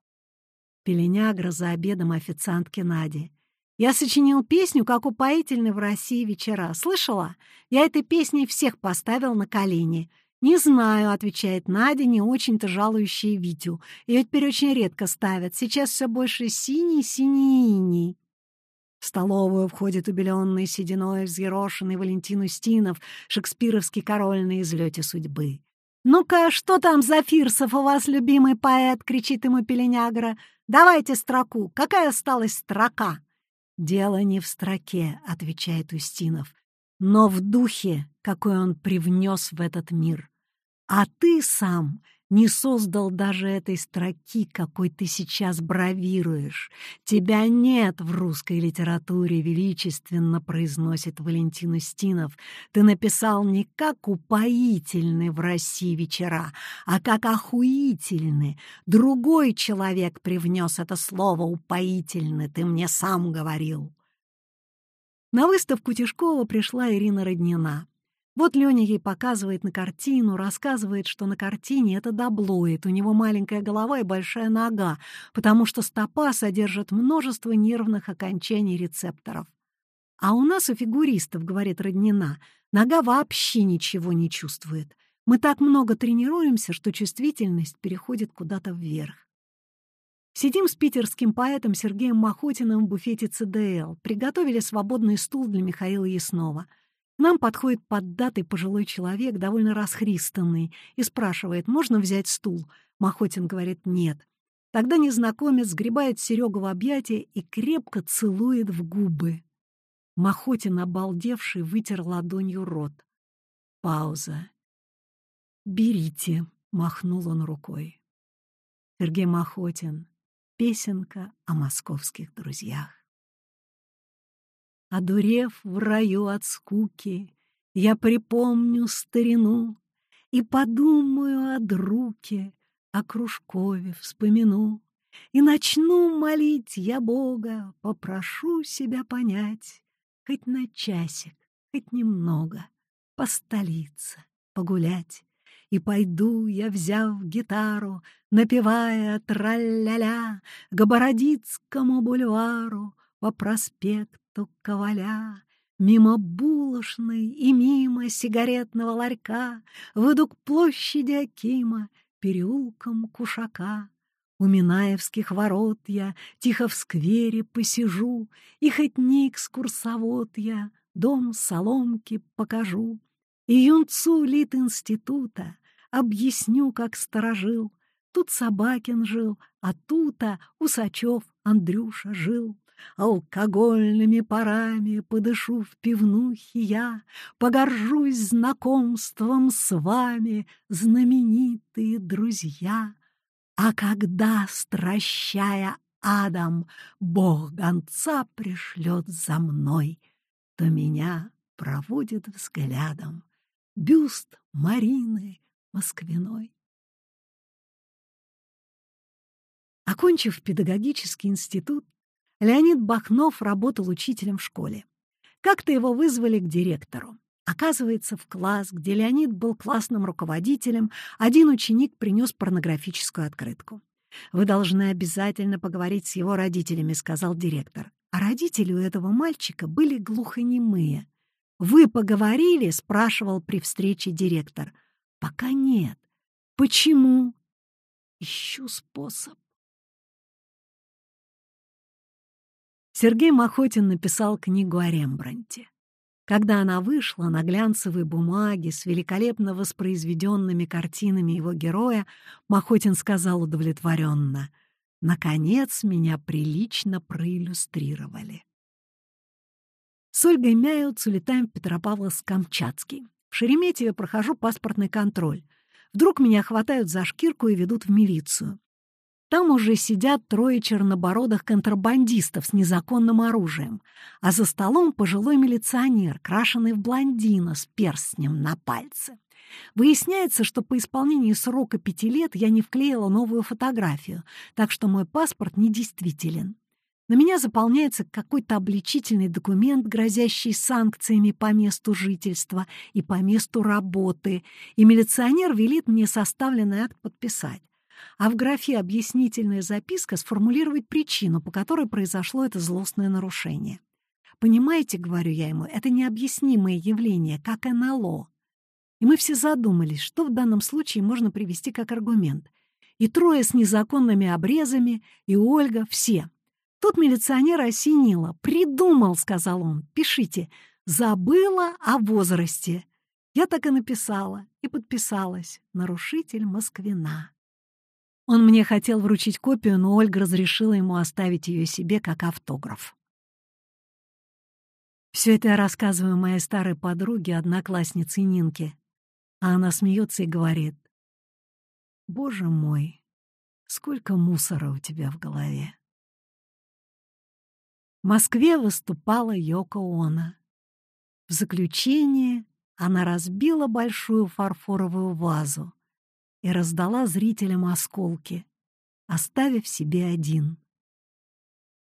Пеленягра за обедом официантки Нади. «Я сочинил песню, как упоительны в России вечера. Слышала? Я этой песней всех поставил на колени». «Не знаю», — отвечает Надя, не очень-то жалующая Витю. Ее теперь очень редко ставят. Сейчас все больше синий-синий-иней. В столовую входит убеленный сединой взъерошенный Валентин Устинов, шекспировский король на излете судьбы. «Ну-ка, что там за Фирсов у вас, любимый поэт?» — кричит ему Пеленягра. «Давайте строку. Какая осталась строка?» «Дело не в строке», — отвечает Устинов, «но в духе, какой он привнес в этот мир. А ты сам не создал даже этой строки, какой ты сейчас бравируешь. Тебя нет в русской литературе, величественно произносит Валентин Устинов. Ты написал не как упоительны в России вечера, а как охуительны. Другой человек привнес это слово «упоительны», ты мне сам говорил. На выставку Тишкова пришла Ирина Роднина. Вот Леня ей показывает на картину, рассказывает, что на картине это даблоид, у него маленькая голова и большая нога, потому что стопа содержит множество нервных окончаний рецепторов. А у нас, у фигуристов, говорит Роднина, нога вообще ничего не чувствует. Мы так много тренируемся, что чувствительность переходит куда-то вверх. Сидим с питерским поэтом Сергеем Махотиным в буфете ЦДЛ. Приготовили свободный стул для Михаила Яснова. Нам подходит поддатый пожилой человек, довольно расхристанный, и спрашивает, можно взять стул? Махотин говорит, нет. Тогда незнакомец сгребает Серегу в объятия и крепко целует в губы. Махотин, обалдевший, вытер ладонью рот. Пауза. «Берите», — махнул он рукой. Сергей Махотин. Песенка о московских друзьях. Одурев в раю от скуки, Я припомню старину И подумаю о друге, О Кружкове вспомяну. И начну молить я Бога, Попрошу себя понять, Хоть на часик, хоть немного, По столице погулять. И пойду я, взяв гитару, Напевая тралля-ля К Бородицкому бульвару По проспекту Коваля. Мимо булочной и мимо сигаретного ларька Выйду к площади Акима, переулком Кушака. У Минаевских ворот я тихо в сквере посижу, И хоть не экскурсовод я, дом соломки покажу. И юнцу лит института объясню, как сторожил. Тут Собакин жил, а тута Усачев Андрюша жил. Алкогольными парами подышу в пивнухе я, Погоржусь знакомством с вами, знаменитые друзья. А когда, стращая адом, Бог гонца пришлет за мной, То меня проводит взглядом бюст Марины Москвиной. Окончив педагогический институт, Леонид Бахнов работал учителем в школе. Как-то его вызвали к директору. Оказывается, в класс, где Леонид был классным руководителем, один ученик принес порнографическую открытку. «Вы должны обязательно поговорить с его родителями», — сказал директор. А родители у этого мальчика были глухонемые. «Вы поговорили?» — спрашивал при встрече директор. «Пока нет. Почему?» «Ищу способ». Сергей Махотин написал книгу о Рембранте. Когда она вышла на глянцевой бумаге с великолепно воспроизведенными картинами его героя, Махотин сказал удовлетворенно, «Наконец меня прилично проиллюстрировали». С Ольгой Мяютс улетаем в Петропавловск-Камчатский. В Шереметьеве прохожу паспортный контроль. Вдруг меня хватают за шкирку и ведут в милицию. Там уже сидят трое чернобородых контрабандистов с незаконным оружием, а за столом пожилой милиционер, крашеный в блондина с перстнем на пальце. Выясняется, что по исполнении срока пяти лет я не вклеила новую фотографию, так что мой паспорт недействителен. На меня заполняется какой-то обличительный документ, грозящий санкциями по месту жительства и по месту работы, и милиционер велит мне составленный акт подписать. А в графе «Объяснительная записка» сформулировать причину, по которой произошло это злостное нарушение. Понимаете, говорю я ему, это необъяснимое явление, как НЛО. И мы все задумались, что в данном случае можно привести как аргумент. И трое с незаконными обрезами, и Ольга, все — Тут милиционер осенило. «Придумал», — сказал он. «Пишите. Забыла о возрасте». Я так и написала и подписалась. Нарушитель Москвина. Он мне хотел вручить копию, но Ольга разрешила ему оставить ее себе как автограф. Все это я рассказываю моей старой подруге, однокласснице Нинке. А она смеется и говорит, «Боже мой, сколько мусора у тебя в голове!» В Москве выступала Йоко Оно. В заключение она разбила большую фарфоровую вазу и раздала зрителям осколки, оставив себе один.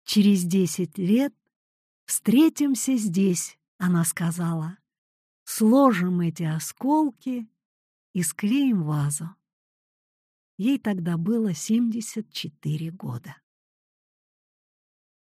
«Через десять лет встретимся здесь», — она сказала. «Сложим эти осколки и склеим вазу». Ей тогда было 74 года.